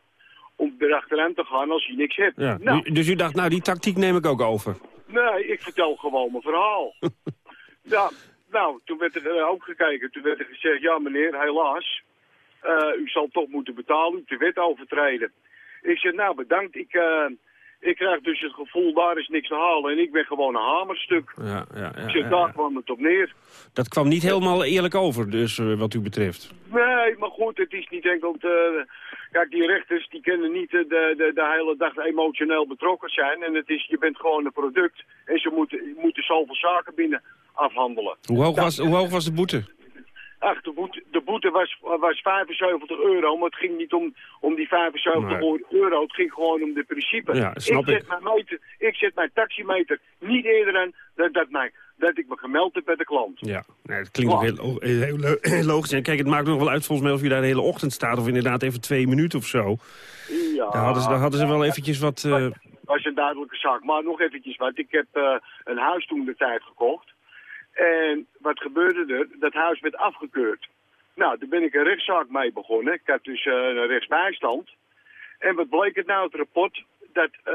Speaker 11: om erachteraan te gaan als je niks hebt.
Speaker 3: Ja. Nou, dus u dacht, nou, die tactiek neem ik ook over?
Speaker 11: Nee, ik vertel gewoon mijn verhaal. ja, nou, toen werd er ook gekeken. Toen werd er gezegd, ja meneer, helaas... Uh, u zal toch moeten betalen, u de wet overtreden. Ik zeg, nou bedankt, ik, uh, ik krijg dus het gevoel, daar is niks te halen. En ik ben gewoon een hamerstuk.
Speaker 3: Ja, ja, ja,
Speaker 11: zeg, daar kwam het op neer.
Speaker 3: Dat kwam niet helemaal eerlijk over, dus uh, wat u betreft.
Speaker 11: Nee, maar goed, het is niet enkel... Te, kijk, die rechters die kunnen niet de, de, de hele dag emotioneel betrokken zijn. En het is, je bent gewoon een product. En ze moeten, moeten zoveel zaken binnen afhandelen.
Speaker 3: Hoe hoog, was, hoe hoog was de boete?
Speaker 11: Ach, de boete, de boete was, was 75 euro, maar het ging niet om, om die 75 nee. euro. Het ging gewoon om de principe.
Speaker 3: Ja, snap
Speaker 11: ik, zet Mijn meter, ik zet mijn taximeter niet eerder aan dat, dat, mijn, dat ik me gemeld heb bij de klant.
Speaker 3: Ja, nee, dat klinkt ook heel, heel, heel, logisch. En kijk, het maakt nog wel uit volgens mij of je daar de hele ochtend staat... of inderdaad even twee minuten of zo.
Speaker 11: Ja,
Speaker 3: daar hadden ze, daar hadden ze wel eventjes wat... Uh,
Speaker 11: was een duidelijke zaak. Maar nog eventjes wat. Ik heb eh, een huis toen de tijd gekocht. En wat gebeurde er? Dat huis werd afgekeurd. Nou, daar ben ik een rechtszaak mee begonnen. Ik had dus eh, een rechtsbijstand. En wat bleek het nou, het rapport? Dat eh,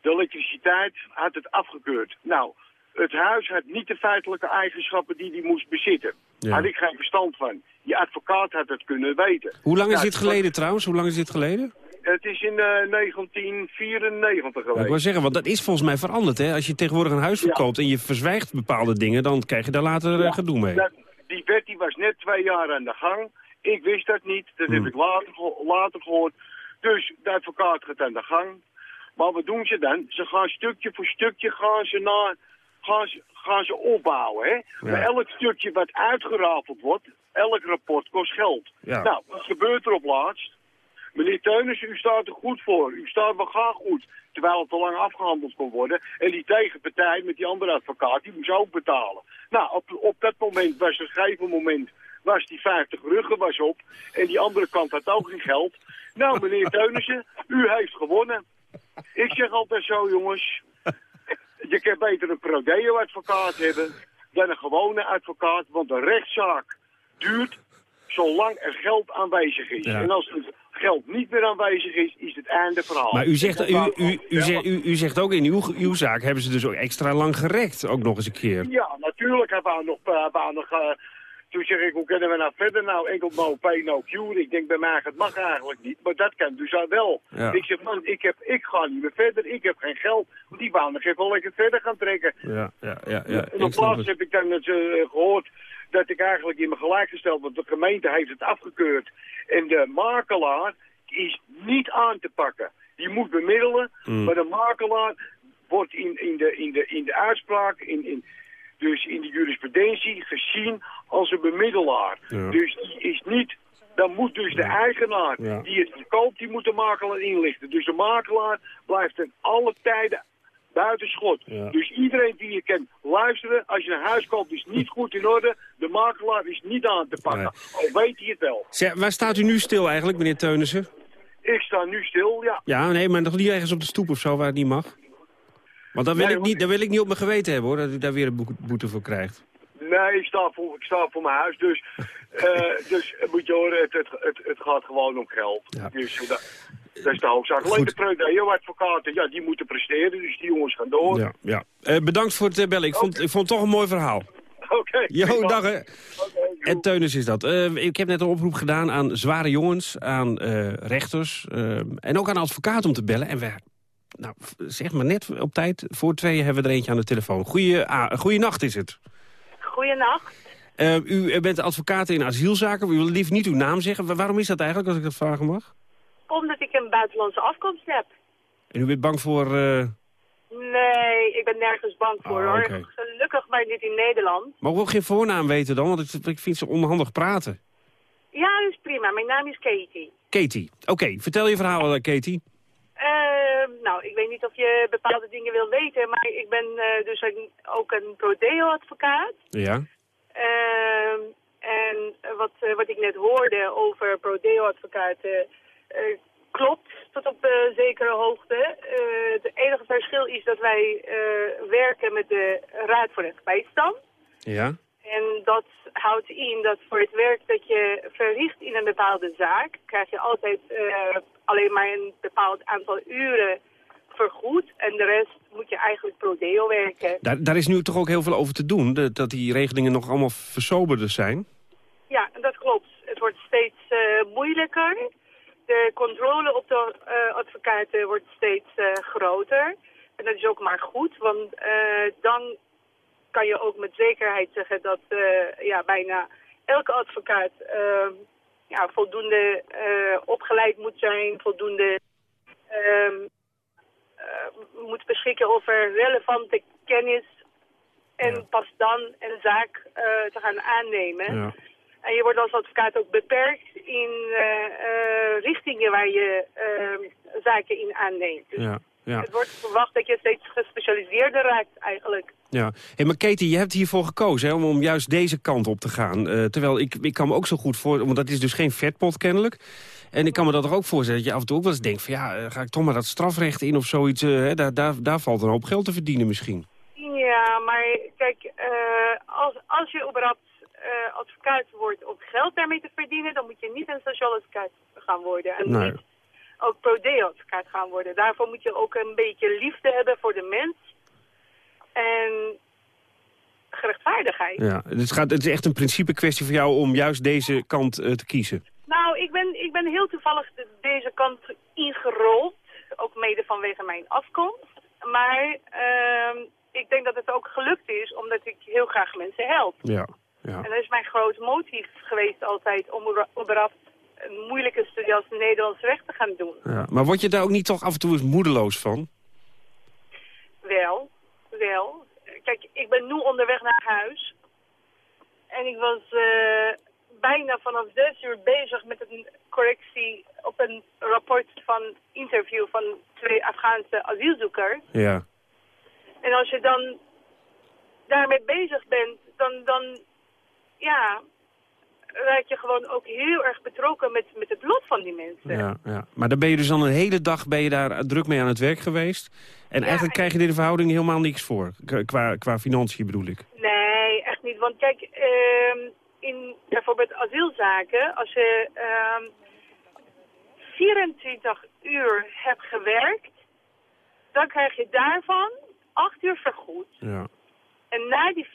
Speaker 11: de elektriciteit had het afgekeurd. Nou, het huis had niet de feitelijke eigenschappen die hij moest bezitten.
Speaker 3: Ja.
Speaker 11: Had ik geen verstand van. Je advocaat had het kunnen weten.
Speaker 3: Hoe lang is
Speaker 11: Nou,
Speaker 3: dit geleden trouwens? Hoe lang is dit geleden?
Speaker 11: Het is in eh, 1994
Speaker 3: Ja,
Speaker 11: geweest.
Speaker 3: ik wou zeggen, want dat is volgens mij veranderd. Hè? Als je tegenwoordig een huis verkoopt en je verzwijgt bepaalde dingen... dan krijg je daar later eh, gedoe mee.
Speaker 11: Dat- die wet die was net twee jaar aan de gang. Ik wist dat niet. Dat
Speaker 3: Hmm.
Speaker 11: heb ik later, later gehoord. Dus de advocaat gaat aan de gang. Maar wat doen ze dan? Ze gaan stukje voor stukje gaan ze, naar, gaan ze, gaan ze opbouwen. Hè? Maar elk stukje wat uitgerafeld wordt, elk rapport kost geld.
Speaker 3: Ja.
Speaker 11: Nou, wat gebeurt er op laatst? Meneer Teunissen, u staat er goed voor. U staat wel graag goed. Terwijl het te lang afgehandeld kon worden. En die tegenpartij met die andere advocaat, die moest ook betalen. Nou, op, op dat moment was een gegeven moment was die 50 ruggen was op. En die andere kant had ook geen geld. Nou, meneer Teunissen, u heeft gewonnen. Ik zeg altijd zo, jongens. Je kan beter een prodeo-advocaat hebben dan een gewone advocaat. Want een rechtszaak duurt zolang er geld aanwezig is.
Speaker 3: Ja.
Speaker 11: En als het geld niet meer aanwezig is, is het einde verhaal.
Speaker 3: Maar u zegt, u, u, u, zegt, u, u zegt ook in uw, uw zaak hebben ze dus ook extra lang gerekt. Ook nog eens een keer.
Speaker 11: Ja, natuurlijk hebben we nog... eh, hebben we nog eh, toen zeg ik, hoe kunnen we nou verder? Nou, enkel no pay, no cure. Ik denk bij mij, het mag eigenlijk niet. Maar dat kan dus al wel.
Speaker 3: Ja.
Speaker 11: Ik zeg, man, ik, heb, ik ga niet meer verder. Ik heb geen geld. Die baan nog even lekker verder gaan trekken.
Speaker 3: Ja, ja, ja. ja.
Speaker 11: en op plaats heb ik dan eh, gehoord dat ik eigenlijk in me gelijk gesteld want de gemeente heeft het afgekeurd. En de makelaar is niet aan te pakken. Die moet bemiddelen,
Speaker 3: Mm.
Speaker 11: maar de makelaar wordt in, in, de, in, de, in de uitspraak, in, in, dus in de jurisprudentie, gezien als een bemiddelaar.
Speaker 3: Ja.
Speaker 11: Dus die is niet... Dan moet dus de eigenaar
Speaker 3: Ja.
Speaker 11: die het verkoopt, die moet de makelaar inlichten. Dus de makelaar blijft ten alle tijden buiten schot.
Speaker 3: Ja.
Speaker 11: Dus iedereen die je kent, luisteren. Als je een huis koopt, is niet goed in orde. De makelaar is niet aan te pakken. Al weet hij het wel.
Speaker 3: Zeg, waar staat u nu stil eigenlijk, meneer Teunissen?
Speaker 11: Ik sta nu stil, ja.
Speaker 3: Ja, nee, maar nog niet ergens op de stoep of zo waar het niet mag? Want dan wil,
Speaker 11: Nee,
Speaker 3: ik, niet, dan wil ik niet op mijn geweten hebben, hoor. Dat u daar weer een boe- boete voor krijgt.
Speaker 11: Nee, ik sta voor, ik sta voor mijn huis. Dus, eh, dus eh, moet je horen, het, het, het, het gaat gewoon om geld.
Speaker 3: Ja.
Speaker 11: Dus eh, dat, is de hoofdzaak. Alleen de prodeo-advocaten, ja, die moeten presteren. Dus die jongens gaan door.
Speaker 3: Ja, ja. Eh, bedankt voor het eh, bellen. Ik vond, ik vond het toch een mooi verhaal.
Speaker 11: Oké.
Speaker 3: Jo,
Speaker 11: prima.
Speaker 3: dag hè. En Teunis is dat. Eh, ik heb net een oproep gedaan aan zware jongens, aan eh, rechters en ook aan advocaten om te bellen. En we, nou, zeg maar net op tijd, voor tweeën hebben we er eentje aan de telefoon. Goeie, ah, goeienacht is het.
Speaker 12: Goeienacht.
Speaker 3: Eh, u bent advocaat in asielzaken. U wil liever niet uw naam zeggen. Wa- Waarom is dat eigenlijk, als ik dat vragen mag?
Speaker 12: Omdat ik een buitenlandse afkomst heb.
Speaker 3: En u bent bang voor... eh,
Speaker 12: Nee, ik ben nergens bang voor
Speaker 3: Ah,
Speaker 12: hoor.
Speaker 3: oké.
Speaker 12: Gelukkig maar niet in Nederland.
Speaker 3: Ik ook geen voornaam weten dan? Want ik, ik vind ze onhandig praten.
Speaker 12: Ja, dat is prima. Mijn naam is Katie.
Speaker 3: Katie. Oké, vertel je verhaal, eh, Katie.
Speaker 12: Ehm, nou, ik weet niet of je bepaalde dingen wil weten, maar ik ben eh, dus een, ook een prodeo-advocaat.
Speaker 3: Ja.
Speaker 12: Ehm, en wat, wat ik net hoorde over prodeo-advocaten eh, klopt tot op eh, zekere hoogte. Eh, het enige verschil is dat wij werken met de Raad voor Rechtsbijstand.
Speaker 3: Ja.
Speaker 12: En dat houdt in dat voor het werk dat je verricht in een bepaalde zaak... krijg je altijd alleen maar een bepaald aantal uren vergoed. En de rest moet je eigenlijk prodeo werken.
Speaker 3: Daar, daar is nu toch ook heel veel over te doen. de- dat die regelingen nog allemaal versoberder zijn.
Speaker 12: Ja, dat klopt. Het wordt steeds moeilijker. De controle op de eh, advocaten wordt steeds eh, groter. En dat is ook maar goed, want eh, dan kan je ook met zekerheid zeggen dat ja, bijna elke advocaat eh, ja, voldoende opgeleid moet zijn, voldoende ehm, eh, moet beschikken over relevante kennis en pas dan een zaak te gaan aannemen.
Speaker 3: Ja.
Speaker 12: En je wordt als advocaat ook beperkt in eh, eh, richtingen waar je eh, zaken in aanneemt. Dus
Speaker 3: Ja. Ja.
Speaker 12: Het wordt verwacht dat je steeds gespecialiseerder raakt eigenlijk.
Speaker 3: Ja, hey, maar Katie, je hebt hiervoor gekozen hè, om, om juist deze kant op te gaan. Eh, terwijl ik, ik kan me ook zo goed voor, want dat is dus geen vetpot kennelijk. En ik kan me dat er ook voorstellen dat je af en toe ook wel eens denkt... van ja, ga ik toch maar dat strafrecht in of zoiets. hè, daar, daar, daar valt een hoop geld te verdienen misschien.
Speaker 12: Ja, maar kijk, eh, als, als je überhaupt eh, advocaat wordt om geld daarmee te verdienen... dan moet je niet een sociaal advocaat gaan worden. En
Speaker 3: Nee.
Speaker 12: niet ook pro-advocaat gaan worden. Daarvoor moet je ook een beetje liefde hebben voor de mens. En gerechtvaardigheid.
Speaker 3: Ja, het, gaat, het is echt een principe kwestie voor jou om juist deze kant eh, te kiezen.
Speaker 12: Nou, ik ben, ik ben heel toevallig de- deze kant ingerold. Ook mede vanwege mijn afkomst. Maar ehm, ik denk dat het ook gelukt is omdat ik heel graag mensen help.
Speaker 3: Ja, ja.
Speaker 12: En dat is mijn groot motief geweest altijd om überha- überhaupt een moeilijke studie als Nederlands recht te gaan doen.
Speaker 3: ja. Maar word je daar ook niet toch af en toe eens moedeloos van?
Speaker 12: Wel, wel. Kijk, ik ben nu onderweg naar huis. En ik was eh, bijna vanaf zes uur bezig met een correctie op een rapport van interview van twee Afghaanse asielzoekers.
Speaker 3: Ja,
Speaker 12: En als je dan daarmee bezig bent, dan, dan ja, raak je gewoon ook heel erg betrokken met, met het lot van die mensen.
Speaker 3: ja, ja. Maar dan ben je dus dan een hele dag ben je daar druk mee aan het werk geweest. En eigenlijk krijg je er in de verhouding helemaal niks voor. Qua, qua financiën bedoel ik.
Speaker 12: Nee, echt niet. Want kijk, ehm, in bijvoorbeeld asielzaken, als je ehm 24 uur hebt gewerkt, dan krijg je daarvan 8 uur vergoed.
Speaker 3: Ja,
Speaker 12: En na die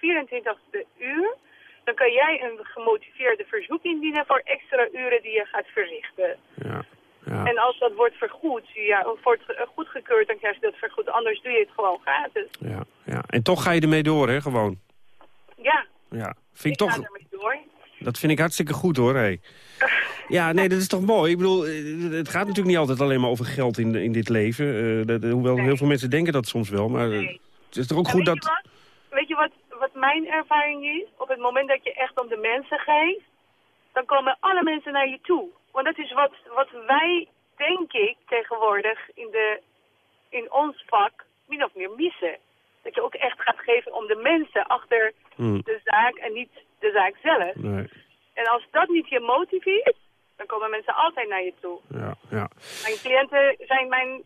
Speaker 12: 24e uur, dan kan jij een gemotiveerde verzoek indienen voor extra uren die je gaat verrichten.
Speaker 3: ja, ja.
Speaker 12: En als dat wordt vergoed, ja, of wordt ge- goedgekeurd, dan krijg je dat vergoed. Anders doe je het gewoon gratis.
Speaker 3: ja, ja. En toch ga je ermee door, hè, gewoon.
Speaker 12: Ja,
Speaker 3: Ja, vind ik toch...
Speaker 12: ermee door.
Speaker 3: Dat vind ik hartstikke goed hoor. Hey. Ja, nee, dat is toch mooi. Ik bedoel, het gaat natuurlijk niet altijd alleen maar over geld in, in dit leven. Eh, dat, hoewel heel veel mensen denken dat soms wel. Maar het is toch ook
Speaker 12: En
Speaker 3: goed
Speaker 12: weet
Speaker 3: dat...
Speaker 12: Je wat? Weet je wat mijn ervaring is? Op het moment dat je echt om de mensen geeft, dan komen alle mensen naar je toe. Want dat is wat, wat wij, denk ik, tegenwoordig in, de, in ons vak min of meer missen. Dat je ook echt gaat geven om de mensen achter
Speaker 3: Hmm.
Speaker 12: de zaak en niet de zaak zelf.
Speaker 3: Nee,
Speaker 12: En als dat niet je motief is, dan komen mensen altijd naar je toe.
Speaker 3: ja, ja.
Speaker 12: Mijn cliënten zijn mijn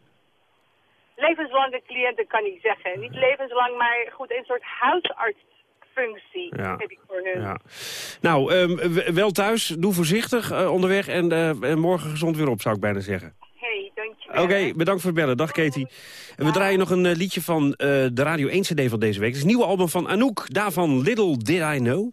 Speaker 12: levenslange cliënten, kan ik zeggen. Niet levenslang, maar goed, een soort
Speaker 3: Ja.
Speaker 12: heb ik voor hun.
Speaker 3: ja. Nou, ehm, wel thuis. Doe voorzichtig eh, onderweg. En, eh, en morgen gezond weer op, zou ik bijna zeggen.
Speaker 12: Hey, dankjewel.
Speaker 3: Oké, bedankt voor het bellen. Dag Katie. En we draaien nog een eh, liedje van de Radio 1 CD van deze week. Het is een nieuwe album van Anouk. Daarvan Little Did I Know.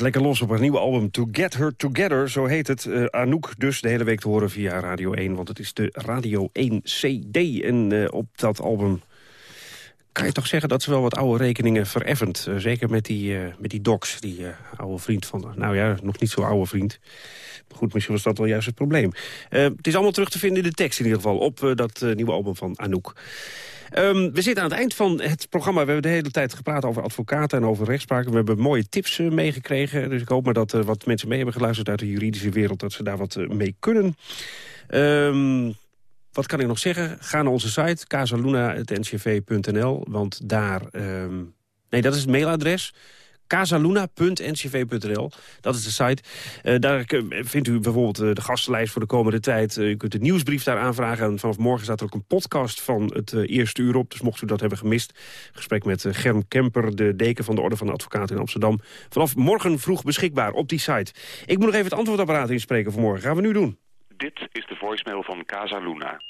Speaker 3: Lekker los op haar nieuwe album To Get Her Together, zo heet het. Eh, Anouk dus de hele week te horen via Radio 1, want het is de Radio 1 CD. En eh, op dat album kan je toch zeggen dat ze wel wat oude rekeningen vereffent. Eh, zeker met die, eh, met die Docs, die eh, oude vriend van... Nou ja, nog niet zo oude vriend. Maar goed, misschien was dat wel juist het probleem. Het is allemaal terug te vinden in de tekst in ieder geval... op dat nieuwe album van Anouk. Ehm, we zitten aan het eind van het programma. We hebben de hele tijd gepraat over advocaten en over rechtspraken. We hebben mooie tips meegekregen. Dus ik hoop maar dat er wat mensen mee hebben geluisterd uit de juridische wereld... dat ze daar wat mee kunnen. Ehm, wat kan ik nog zeggen? Ga naar onze site, casaluna.ncv.nl. Want daar... ehm, nee, dat is het mailadres casaluna.ncv.nl. Dat is de site. Eh, daar vindt u bijvoorbeeld eh, de gastenlijst voor de komende tijd. Eh, u kunt de nieuwsbrief daar aanvragen. En vanaf morgen staat er ook een podcast van het eerste uur op. Dus mocht u dat hebben gemist. Gesprek met Germ Kemper, de deken van de Orde van de Advocaten in Amsterdam. Vanaf morgen vroeg beschikbaar op die site. Ik moet nog even het antwoordapparaat inspreken voor morgen. Gaan we nu doen.
Speaker 13: Dit is de voicemail van Casa Luna.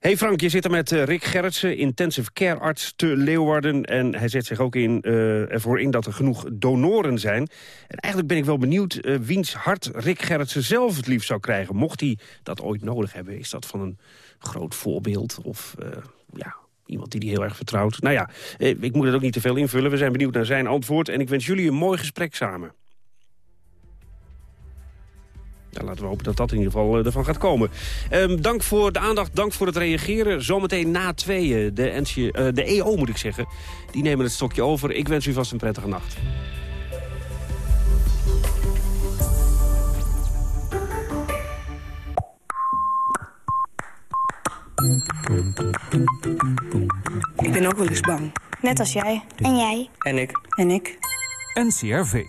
Speaker 3: Hey Frank, je zit er met eh, Rick Gerritsen, intensive care arts te Leeuwarden. En hij zet zich ook in, eh, ervoor in dat er genoeg donoren zijn. En eigenlijk ben ik wel benieuwd eh, wiens hart Rick Gerritsen zelf het liefst zou krijgen. Mocht hij dat ooit nodig hebben, is dat van een groot voorbeeld? Of ja, iemand die hij heel erg vertrouwt? Nou ja, ik moet het ook niet te veel invullen. We zijn benieuwd naar zijn antwoord. En ik wens jullie een mooi gesprek samen. Ja, laten we hopen dat dat in ieder geval eh, ervan gaat komen. Ehm, dank voor de aandacht, dank voor het reageren. Zometeen na tweeën, de, NC, eh, de EO moet ik zeggen. Die nemen het stokje over. Ik wens u vast een prettige nacht.
Speaker 14: Ik ben ook wel eens bang.
Speaker 15: Net als jij. En jij.
Speaker 14: En ik.
Speaker 15: En ik.
Speaker 16: NCRV.